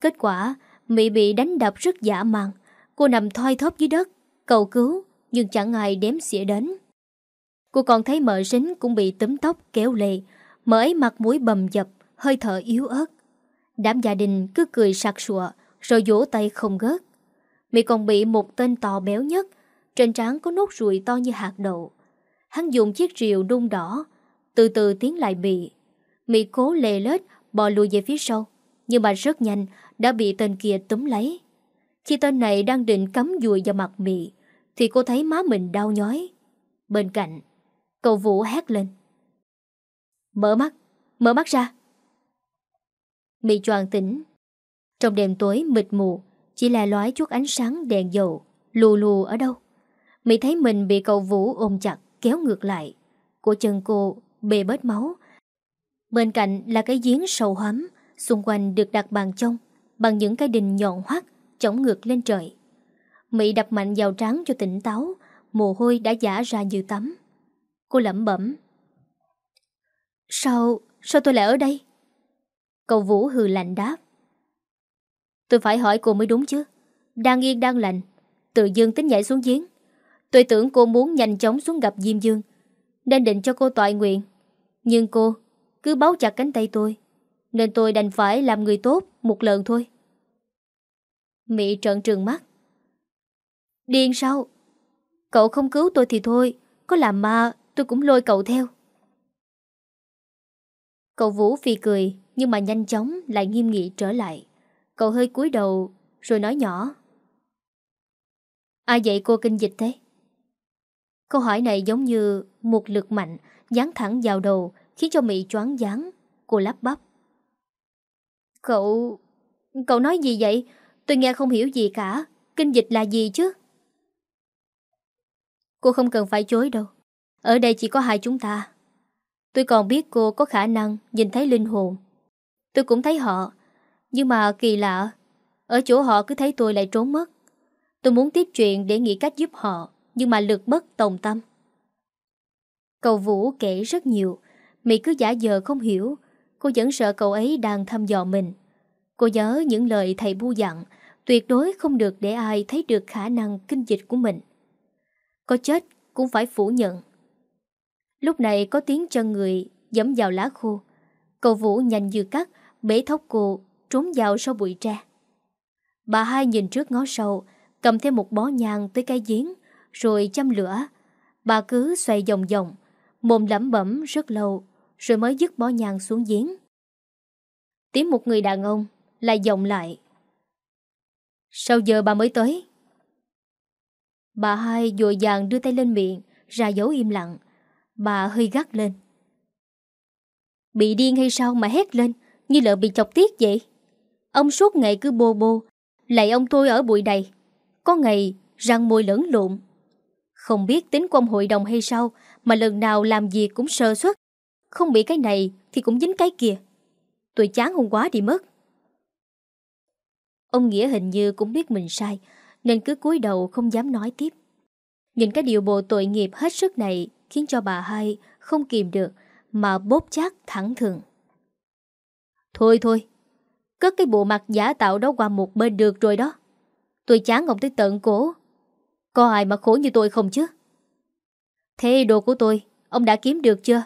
Kết quả, Mỹ bị đánh đập rất dã man Cô nằm thoi thóp dưới đất Cầu cứu Nhưng chẳng ai đếm xỉa đến Cô còn thấy mợ sính cũng bị tấm tóc kéo lệ Mợ ấy mặt mũi bầm dập Hơi thở yếu ớt Đám gia đình cứ cười sặc sụa Rồi vỗ tay không gớt Mỹ còn bị một tên to béo nhất. Trên trán có nốt ruồi to như hạt đậu. Hắn dùng chiếc rìu đun đỏ Từ từ tiến lại bị. Mỹ cố lề lết bò lùi về phía sau Nhưng mà rất nhanh Đã bị tên kia túm lấy. Khi tên này đang định cắm dùi vào mặt Mỹ Thì cô thấy má mình đau nhói. Bên cạnh Cậu Vũ hét lên. Mở mắt, mở mắt ra. Mị choàng tỉnh. Trong đêm tối mịt mù chỉ là lói chút ánh sáng đèn dầu Lù lù ở đâu. Mỹ thấy mình bị cậu Vũ ôm chặt Kéo ngược lại. Của chân cô bê bết máu. Bên cạnh là cái giếng sâu hóm Xung quanh được đặt bàn trong Bằng những cái đình nhọn hoắt Chống ngược lên trời. Mỹ đập mạnh vào trắng cho tỉnh táo Mồ hôi đã giả ra như tắm. Cô lẩm bẩm Sao, sao tôi lại ở đây? Cậu Vũ hừ lạnh đáp Tôi phải hỏi cô mới đúng chứ. Đang yên, đang lành. Tự dương tính nhảy xuống giếng. Tôi tưởng cô muốn nhanh chóng xuống gặp Diêm Dương, Nên định cho cô tọa nguyện. Nhưng cô cứ báu chặt cánh tay tôi, Nên tôi đành phải làm người tốt Một lần thôi. Mỹ trợn trừng mắt. Điên sao? Cậu không cứu tôi thì thôi, Có làm ma tôi cũng lôi cậu theo. Cậu Vũ phi cười, Nhưng mà nhanh chóng lại nghiêm nghị trở lại. Cậu hơi cúi đầu, Rồi nói nhỏ Ai dạy cô kinh dịch thế? Câu hỏi này giống như một lực mạnh dán thẳng vào đầu, khiến cho Mỹ choáng váng. Cô lắp bắp. Cậu... Cậu nói gì vậy? Tôi nghe không hiểu gì cả. Kinh dịch là gì chứ? Cô không cần phải chối đâu. Ở đây chỉ có hai chúng ta. Tôi còn biết cô có khả năng nhìn thấy linh hồn. Tôi cũng thấy họ. Nhưng mà kỳ lạ, ở chỗ họ cứ thấy tôi lại trốn mất. Tôi muốn tiếp chuyện để nghĩ cách giúp họ, nhưng mà lực bất tòng tâm. Cầu Vũ kể rất nhiều, Mỹ cứ giả vờ không hiểu, cô vẫn sợ cậu ấy đang thăm dò mình. Cô nhớ những lời thầy bu dặn, tuyệt đối không được để ai thấy được khả năng kinh dịch của mình. Có chết cũng phải phủ nhận. Lúc này có tiếng chân người dẫm vào lá khô. Cậu Vũ nhanh như cắt, bế thóc cô, trốn vào sau bụi tre. Bà hai nhìn trước ngó sau, cầm thêm một bó nhang tới cái giếng, rồi châm lửa. Bà cứ xoay vòng vòng, mồm lẩm bẩm rất lâu, rồi mới dứt bó nhang xuống giếng. Tiếng một người đàn ông lại vọng lại. Sao giờ bà mới tới? Bà hai dội vàng đưa tay lên miệng, ra dấu im lặng. Bà hơi gắt lên. Bị điên hay sao mà hét lên, như lợn bị chọc tiết vậy? Ông suốt ngày cứ bô bô, lại ông tôi ở bụi đầy. Có ngày răng môi lẫn lộn. Không biết tính của ông hội đồng hay sao mà lần nào làm gì cũng sơ suất. Không bị cái này thì cũng dính cái kia. Tôi chán hôm quá đi mất. Ông Nghĩa hình như cũng biết mình sai nên cứ cúi đầu không dám nói tiếp. Nhìn cái điều bộ tội nghiệp hết sức này khiến cho bà hai không kìm được mà bóp chát thẳng thừng. Thôi thôi, cất cái bộ mặt giả tạo đó qua một bên được rồi đó. Tôi chán ông tới tận cổ. Có ai mà khổ như tôi không chứ? Thế đồ của tôi, ông đã kiếm được chưa?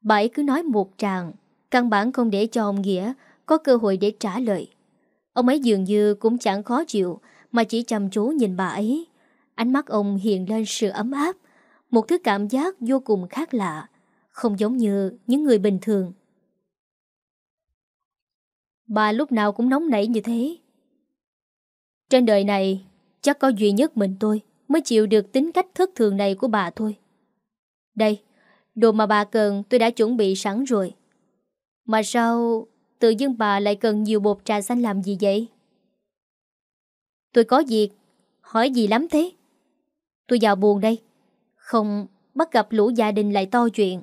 Bảy cứ nói một tràng, căn bản không để cho ông Nghĩa có cơ hội để trả lời. Ông ấy dường như cũng chẳng khó chịu mà chỉ chăm chú nhìn bà ấy. Ánh mắt ông hiện lên sự ấm áp, một thứ cảm giác vô cùng khác lạ, không giống như những người bình thường. Bà lúc nào cũng nóng nảy như thế. Trên đời này, chắc có duy nhất mình tôi mới chịu được tính cách thất thường này của bà thôi. Đây, đồ mà bà cần tôi đã chuẩn bị sẵn rồi. Mà sao tự dưng bà lại cần nhiều bột trà xanh làm gì vậy? Tôi có việc, hỏi gì lắm thế? Tôi vào buồn đây. Không bắt gặp lũ gia đình lại to chuyện.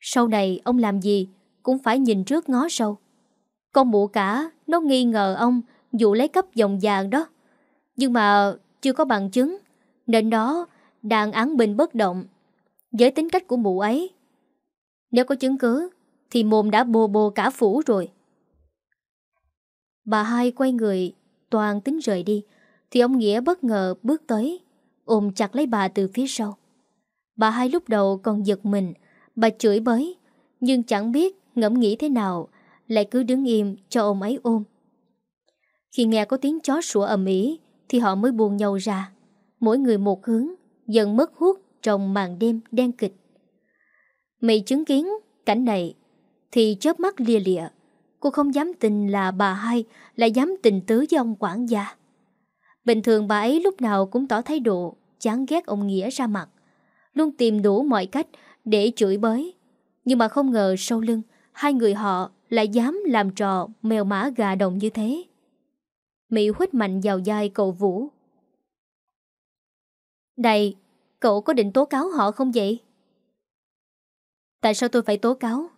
Sau này ông làm gì cũng phải nhìn trước ngó sau. Con mụ cả nó nghi ngờ ông vụ lấy cắp dòng vàng đó. Nhưng mà chưa có bằng chứng Nên đó đang án bình bất động Với tính cách của mụ ấy Nếu có chứng cứ Thì mồm đã bồ bồ cả phủ rồi Bà hai quay người, toàn tính rời đi, thì ông Nghĩa bất ngờ bước tới, ôm chặt lấy bà từ phía sau. Bà hai lúc đầu còn giật mình, bà chửi bới, nhưng chẳng biết ngẫm nghĩ thế nào, lại cứ đứng im cho ông ấy ôm. Khi nghe có tiếng chó sủa ầm ĩ thì họ mới buồn nhau ra. Mỗi người một hướng, dần mất hút trong màn đêm đen kịch. Mị chứng kiến cảnh này thì chớp mắt lia lịa. Cô không dám tin là bà hai lại dám tình tứ với ông quản gia. Bình thường bà ấy lúc nào cũng tỏ thái độ chán ghét ông Nghĩa ra mặt. Luôn tìm đủ mọi cách để chửi bới. Nhưng mà không ngờ sau lưng hai người họ lại dám làm trò mèo mã gà đồng như thế. Mỹ huyết mạnh vào vai cậu Vũ. Đây, cậu có định tố cáo họ không vậy? Tại sao tôi phải tố cáo?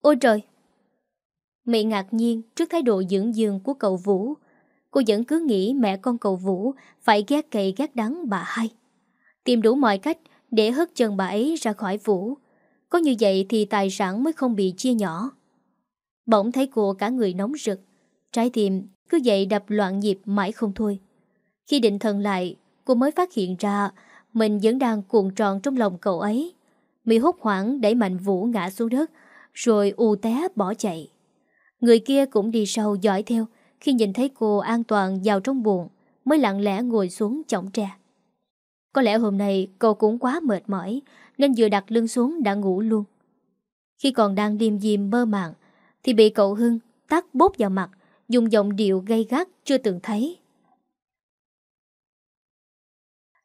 Ôi trời! Mỹ ngạc nhiên trước thái độ dưỡng dường của cậu Vũ. Cô vẫn cứ nghĩ mẹ con cậu Vũ phải ghét cậy ghét đắng bà hai. Tìm đủ mọi cách để hất chân bà ấy ra khỏi Vũ. Có như vậy thì tài sản mới không bị chia nhỏ. Bỗng thấy cô cả người nóng rực. Trái tim cứ vậy đập loạn nhịp mãi không thôi. Khi định thần lại, cô mới phát hiện ra mình vẫn đang cuộn tròn trong lòng cậu ấy. Mỹ hốt hoảng đẩy mạnh Vũ ngã xuống đất, rồi u té bỏ chạy. Người kia cũng đi sau dõi theo, khi nhìn thấy cô an toàn vào trong buồng, mới lặng lẽ ngồi xuống chỏng tre. Có lẽ hôm nay cô cũng quá mệt mỏi, nên vừa đặt lưng xuống đã ngủ luôn. Khi còn đang điềm diêm mơ màng, thì bị cậu Hưng tắt bốt vào mặt, dùng giọng điệu gây gắt chưa từng thấy.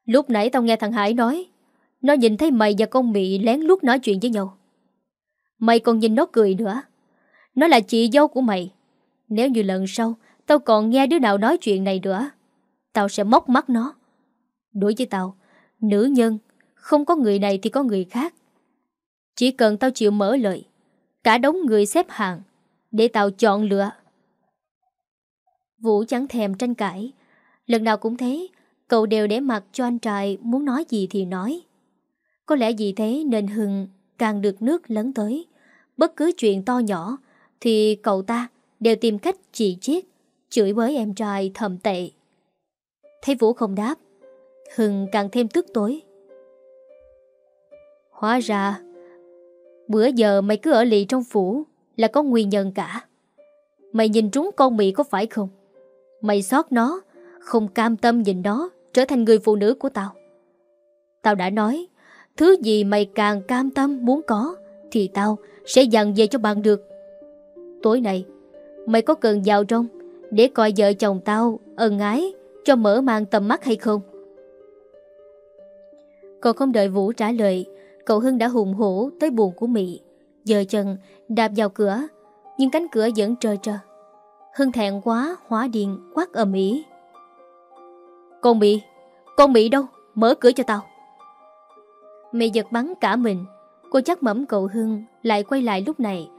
Lúc nãy tao nghe thằng Hải nói Nó nhìn thấy mày và con Mị lén lút nói chuyện với nhau. Mày còn nhìn nó cười nữa. Nó là chị dâu của mày. Nếu như lần sau Tao còn nghe đứa nào nói chuyện này nữa Tao sẽ móc mắt nó. Đối với tao Nữ nhân Không có người này thì có người khác. Chỉ cần tao chịu mở lời Cả đống người xếp hàng để tao chọn lựa Vũ chẳng thèm tranh cãi Lần nào cũng thế Cậu đều để mặt cho anh trai muốn nói gì thì nói. Có lẽ vì thế nên Hưng càng được nước lấn tới. Bất cứ chuyện to nhỏ thì cậu ta đều tìm cách chỉ chiết, chửi với em trai thầm tệ. Thấy Vũ không đáp, Hưng càng thêm tức tối. Hóa ra, bữa giờ mày cứ ở lì trong phủ là có nguyên nhân cả. Mày nhìn trúng con Mỹ có phải không? Mày xót nó, không cam tâm nhìn nó trở thành người phụ nữ của tao. Tao đã nói, thứ gì mày càng cam tâm muốn có, thì tao sẽ dặn về cho bạn được. Tối nay, mày có cần vào trong để coi vợ chồng tao ân ái cho mở mang tầm mắt hay không? Còn không đợi Vũ trả lời, cậu Hưng đã hùng hổ tới buồn của Mỹ. Giờ chân đạp vào cửa, nhưng cánh cửa vẫn trơ trơ. Hưng thẹn quá, hóa điện, quát ầm ĩ. Con bị Con bị đâu? Mở cửa cho tao. Mẹ giật bắn cả mình. Cô chắc mẩm cậu Hưng lại quay lại lúc này.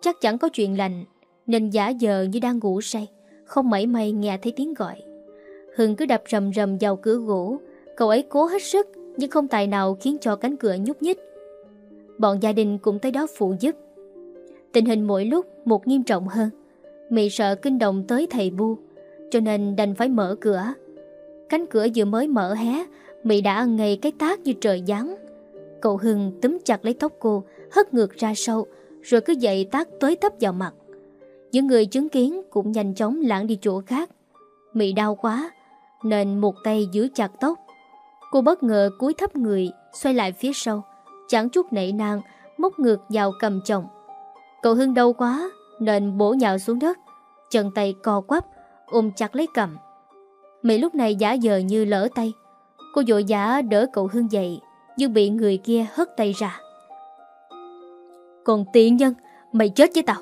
Chắc chẳng có chuyện lành Nên giả giờ như đang ngủ say Không mảy may nghe thấy tiếng gọi. Hưng cứ đập rầm rầm vào cửa gỗ. Cậu ấy cố hết sức Nhưng không tài nào khiến cho cánh cửa nhúc nhích. Bọn gia đình cũng tới đó phụ giúp. Tình hình mỗi lúc một nghiêm trọng hơn. Mị sợ kinh động tới thầy bu, Cho nên đành phải mở cửa. Cánh cửa vừa mới mở hé, mị đã ăn ngay cái tác như trời giáng. Cậu Hưng túm chặt lấy tóc cô, Hất ngược ra sau, Rồi cứ dậy tác tới tấp vào mặt. Những người chứng kiến cũng nhanh chóng lãng đi chỗ khác. Mị đau quá, Nên một tay giữ chặt tóc. Cô bất ngờ cúi thấp người, Xoay lại phía sau. Chẳng chút nảy nang, Móc ngược vào cầm chồng. Cậu Hưng đau quá, Nên bổ nhào xuống đất, Chân tay co quắp, Ôm chặt lấy cầm. Mỹ lúc này giả giờ như lỡ tay, Cô dội giả đỡ cậu Hương dậy Nhưng bị người kia hất tay ra. Còn tiện nhân, Mày chết với tao.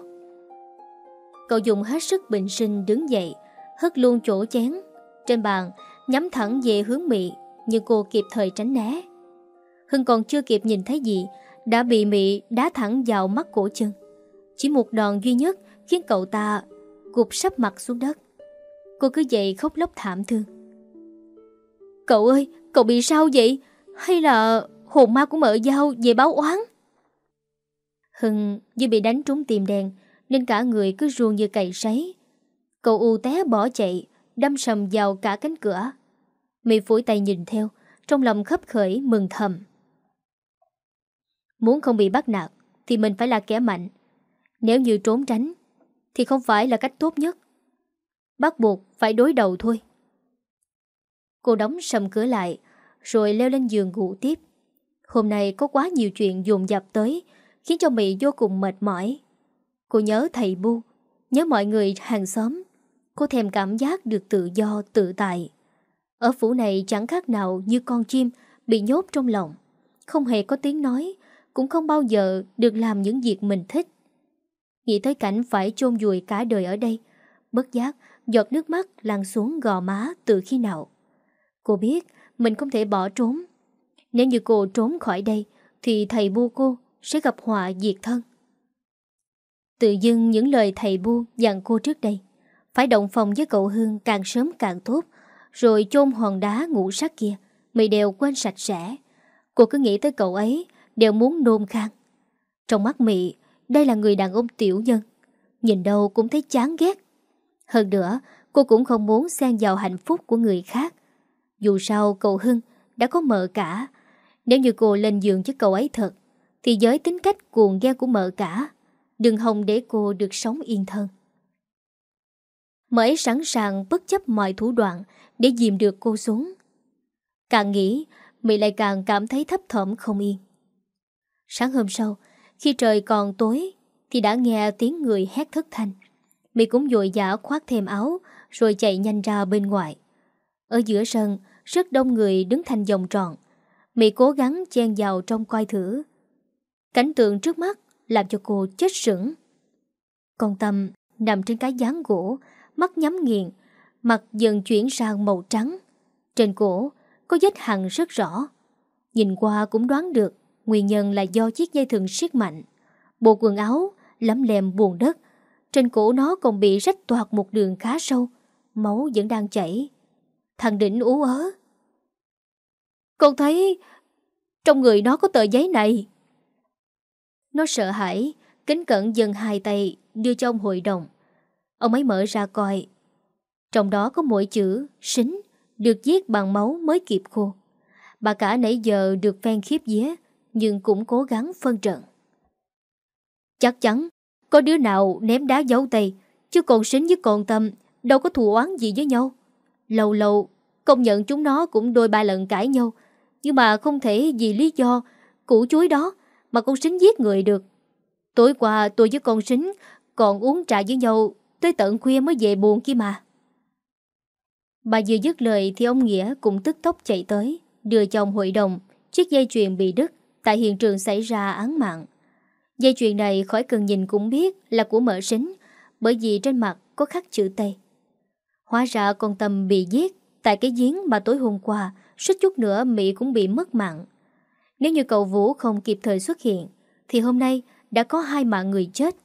Cậu dùng hết sức bình sinh đứng dậy, Hất luôn chỗ chén. Trên bàn, nhắm thẳng về hướng Mỹ Nhưng cô kịp thời tránh né. Hưng còn chưa kịp nhìn thấy gì Đã bị Mỹ đá thẳng vào mắt cổ chân. Chỉ một đòn duy nhất Khiến cậu ta gục sắp mặt xuống đất. Cô cứ dậy khóc lóc thảm thương. Cậu ơi Cậu bị sao vậy? Hay là hồn ma của mợ dao về báo oán? Hưng như bị đánh trúng tìm đèn Nên cả người cứ ruông như cày sấy. Cậu u té bỏ chạy, đâm sầm vào cả cánh cửa. Mị phủi tay nhìn theo, trong lòng khấp khởi mừng thầm. Muốn không bị bắt nạt thì mình phải là kẻ mạnh. Nếu như trốn tránh thì không phải là cách tốt nhất. Bắt buộc phải đối đầu thôi. Cô đóng sầm cửa lại rồi leo lên giường ngủ tiếp. Hôm nay có quá nhiều chuyện dồn dập tới khiến cho Mỹ vô cùng mệt mỏi. Cô nhớ thầy Bu, nhớ mọi người hàng xóm. Cô thèm cảm giác được tự do, tự tại. Ở phủ này chẳng khác nào như con chim bị nhốt trong lòng. Không hề có tiếng nói, cũng không bao giờ được làm những việc mình thích. Nghĩ tới cảnh phải chôn vùi cả đời ở đây, bất giác, giọt nước mắt lăn xuống gò má từ khi nào. Cô biết mình không thể bỏ trốn. Nếu như cô trốn khỏi đây, thì thầy bu cô sẽ gặp họa diệt thân. Tự dưng những lời thầy bu dặn cô trước đây, phải động phòng với cậu Hương càng sớm càng tốt, rồi chôn hòn đá ngũ sắc kia, mày đều quên sạch sẽ. Cô cứ nghĩ tới cậu ấy, đều muốn nôn khang. Trong mắt mỹ đây là người đàn ông tiểu nhân. Nhìn đâu cũng thấy chán ghét. Hơn nữa, cô cũng không muốn xen vào hạnh phúc của người khác. Dù sao cậu Hưng đã có mợ cả. Nếu như cô lên giường với cậu ấy thật, thì với tính cách cuồng ghen của mợ cả, đừng hòng để cô được sống yên thân. Mợ ấy sẵn sàng bất chấp mọi thủ đoạn để dìm được cô xuống. Càng nghĩ, Mỹ lại càng cảm thấy thấp thỏm không yên. Sáng hôm sau, khi trời còn tối, thì đã nghe tiếng người hét thất thanh. Mỹ cũng dội dã khoác thêm áo, rồi chạy nhanh ra bên ngoài. Ở giữa sân, rất đông người đứng thành vòng tròn. Mỹ cố gắng chen vào trong coi thử. Cảnh tượng trước mắt làm cho cô chết sững. Con Tâm nằm trên cái gián gỗ, mắt nhắm nghiền, mặt dần chuyển sang màu trắng. Trên cổ có vết hằn rất rõ. Nhìn qua cũng đoán được nguyên nhân là do chiếc dây thừng siết mạnh. Bộ quần áo lấm lem buồn đất. Trên cổ nó còn bị rách toạc một đường khá sâu. Máu vẫn đang chảy. Thằng Định ú ớ. Con thấy trong người nó có tờ giấy này. Nó sợ hãi, kính cẩn dần hai tay đưa cho ông hội đồng. Ông ấy mở ra coi. Trong đó có mỗi chữ sính được viết bằng máu mới kịp khô. Bà cả nãy giờ được phen khiếp vía nhưng cũng cố gắng phân trận. Chắc chắn có đứa nào ném đá giấu tay chứ còn xính với con tâm đâu có thù oán gì với nhau. Lâu lâu công nhận chúng nó cũng đôi ba lần cãi nhau nhưng mà không thể vì lý do củ chuối đó mà con xính giết người được. Tối qua tôi với con xính còn uống trà với nhau tới tận khuya mới về buồn kia mà. Bà vừa dứt lời thì ông Nghĩa cũng tức tốc chạy tới, đưa chồng hội đồng chiếc dây chuyền bị đứt tại hiện trường xảy ra án mạng. Dây chuyền này khỏi cần nhìn cũng biết là của mợ sính, bởi vì trên mặt có khắc chữ Tây. Hóa ra con Tâm bị giết tại cái giếng mà tối hôm qua, suýt chút nữa Mỹ cũng bị mất mạng. Nếu như cậu Vũ không kịp thời xuất hiện, thì hôm nay đã có hai mạng người chết.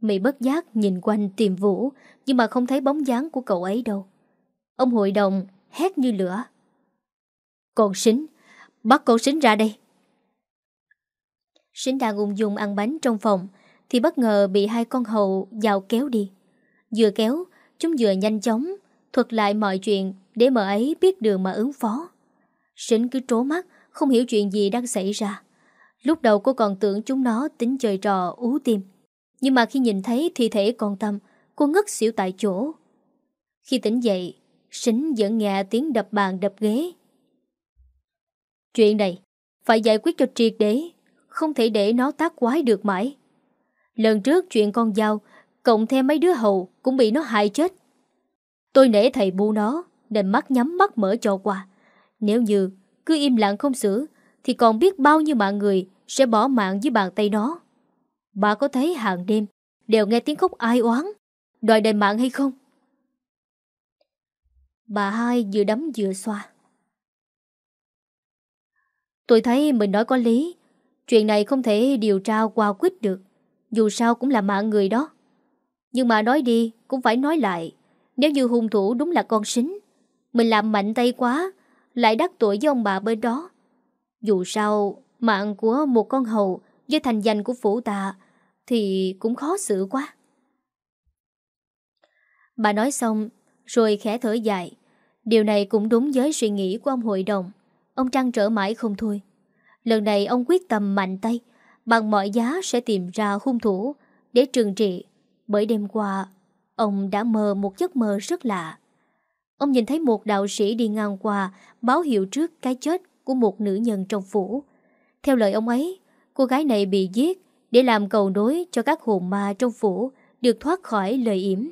Mỹ bất giác nhìn quanh tìm Vũ, nhưng mà không thấy bóng dáng của cậu ấy đâu. Ông hội đồng hét như lửa. Con sính, bắt con sính ra đây. Sính đang ung dung ăn bánh trong phòng, thì bất ngờ bị hai con hầu dạo kéo đi. Vừa kéo, chúng vừa nhanh chóng, thuật lại mọi chuyện để mợ ấy biết đường mà ứng phó. Sính cứ trố mắt, không hiểu chuyện gì đang xảy ra. Lúc đầu cô còn tưởng chúng nó tính chơi trò ú tim. Nhưng mà khi nhìn thấy thi thể con Tâm, cô ngất xỉu tại chỗ. Khi tỉnh dậy, Sính vẫn nghe tiếng đập bàn đập ghế. Chuyện này, phải giải quyết cho triệt để, không thể để nó tác quái được mãi. Lần trước chuyện con dao, cộng thêm mấy đứa hầu cũng bị nó hại chết. Tôi nể thầy bu nó, nên mắt nhắm mắt mở cho qua. Nếu như cứ im lặng không xử, thì còn biết bao nhiêu mạng người sẽ bỏ mạng dưới bàn tay nó. Bà có thấy hàng đêm đều nghe tiếng khóc ai oán, đòi đền mạng hay không? Bà hai vừa đấm vừa xoa. Tôi thấy mình nói có lý. Chuyện này không thể điều tra qua quyết được. Dù sao cũng là mạng người đó. Nhưng mà nói đi cũng phải nói lại. Nếu như hung thủ đúng là con sính, mình làm mạnh tay quá, lại đắc tội với ông bà bên đó. Dù sao, mạng của một con hầu với thành danh của phủ tạ thì cũng khó xử quá. Bà nói xong rồi khẽ thở dài. Điều này cũng đúng với suy nghĩ của ông hội đồng. Ông trăn trở mãi không thôi. Lần này ông quyết tâm mạnh tay, bằng mọi giá sẽ tìm ra hung thủ để trừng trị. Bởi đêm qua, ông đã mơ một giấc mơ rất lạ. Ông nhìn thấy một đạo sĩ đi ngang qua báo hiệu trước cái chết của một nữ nhân trong phủ. Theo lời ông ấy, cô gái này bị giết để làm cầu nối cho các hồn ma trong phủ được thoát khỏi lời yểm.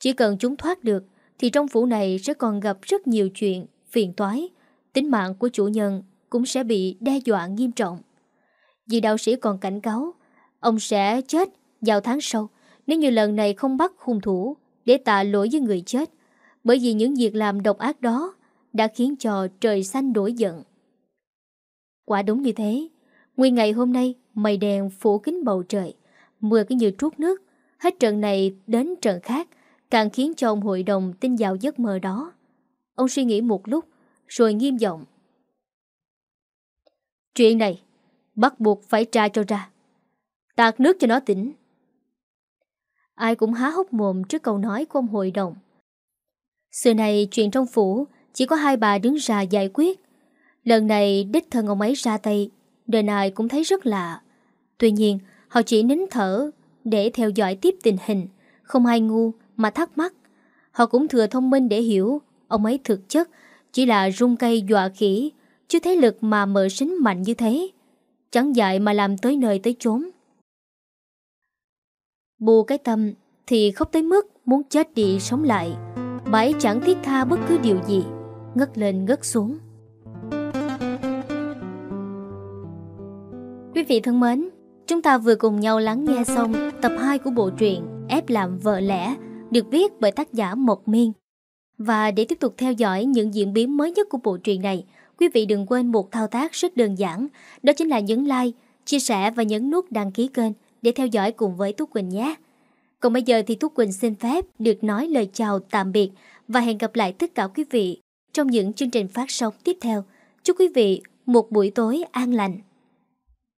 Chỉ cần chúng thoát được thì trong phủ này sẽ còn gặp rất nhiều chuyện phiền toái, tính mạng của chủ nhân cũng sẽ bị đe dọa nghiêm trọng. Vì đạo sĩ còn cảnh cáo, ông sẽ chết vào tháng sau nếu như lần này không bắt hung thủ để tạ lỗi với người chết, bởi vì những việc làm độc ác đó đã khiến cho trời xanh đổi giận. Quả đúng như thế, nguyên ngày hôm nay mây đen phủ kín bầu trời, mưa cứ như trút nước, hết trận này đến trận khác, càng khiến cho ông hội đồng tin vào giấc mơ đó. Ông suy nghĩ một lúc, rồi nghiêm giọng. Chuyện này, bắt buộc phải tra cho ra. Tạt nước cho nó tỉnh. Ai cũng há hốc mồm trước câu nói của ông hội đồng. Xưa này chuyện trong phủ chỉ có hai bà đứng ra giải quyết. Lần này đích thân ông ấy ra tay, đời ai cũng thấy rất lạ. Tuy nhiên, họ chỉ nín thở để theo dõi tiếp tình hình, không ai ngu mà thắc mắc. Họ cũng thừa thông minh để hiểu ông ấy thực chất chỉ là rung cây dọa khỉ, chứ thế lực mà mở sính mạnh như thế. Chẳng dạy mà làm tới nơi tới chốn. Bù cái tâm thì khóc tới mức muốn chết đi sống lại. Bà ấy chẳng thiết tha bất cứ điều gì, ngất lên ngất xuống. Quý vị thân mến, chúng ta vừa cùng nhau lắng nghe xong tập 2 của bộ truyện Ép làm vợ lẽ được viết bởi tác giả Mộc Miên. Và để tiếp tục theo dõi những diễn biến mới nhất của bộ truyện này, quý vị đừng quên một thao tác rất đơn giản, đó chính là nhấn like, chia sẻ và nhấn nút đăng ký kênh để theo dõi cùng với Tú Quỳnh nhé. Còn bây giờ thì Tú Quỳnh xin phép được nói lời chào tạm biệt và hẹn gặp lại tất cả quý vị trong những chương trình phát sóng tiếp theo. Chúc quý vị một buổi tối an lành.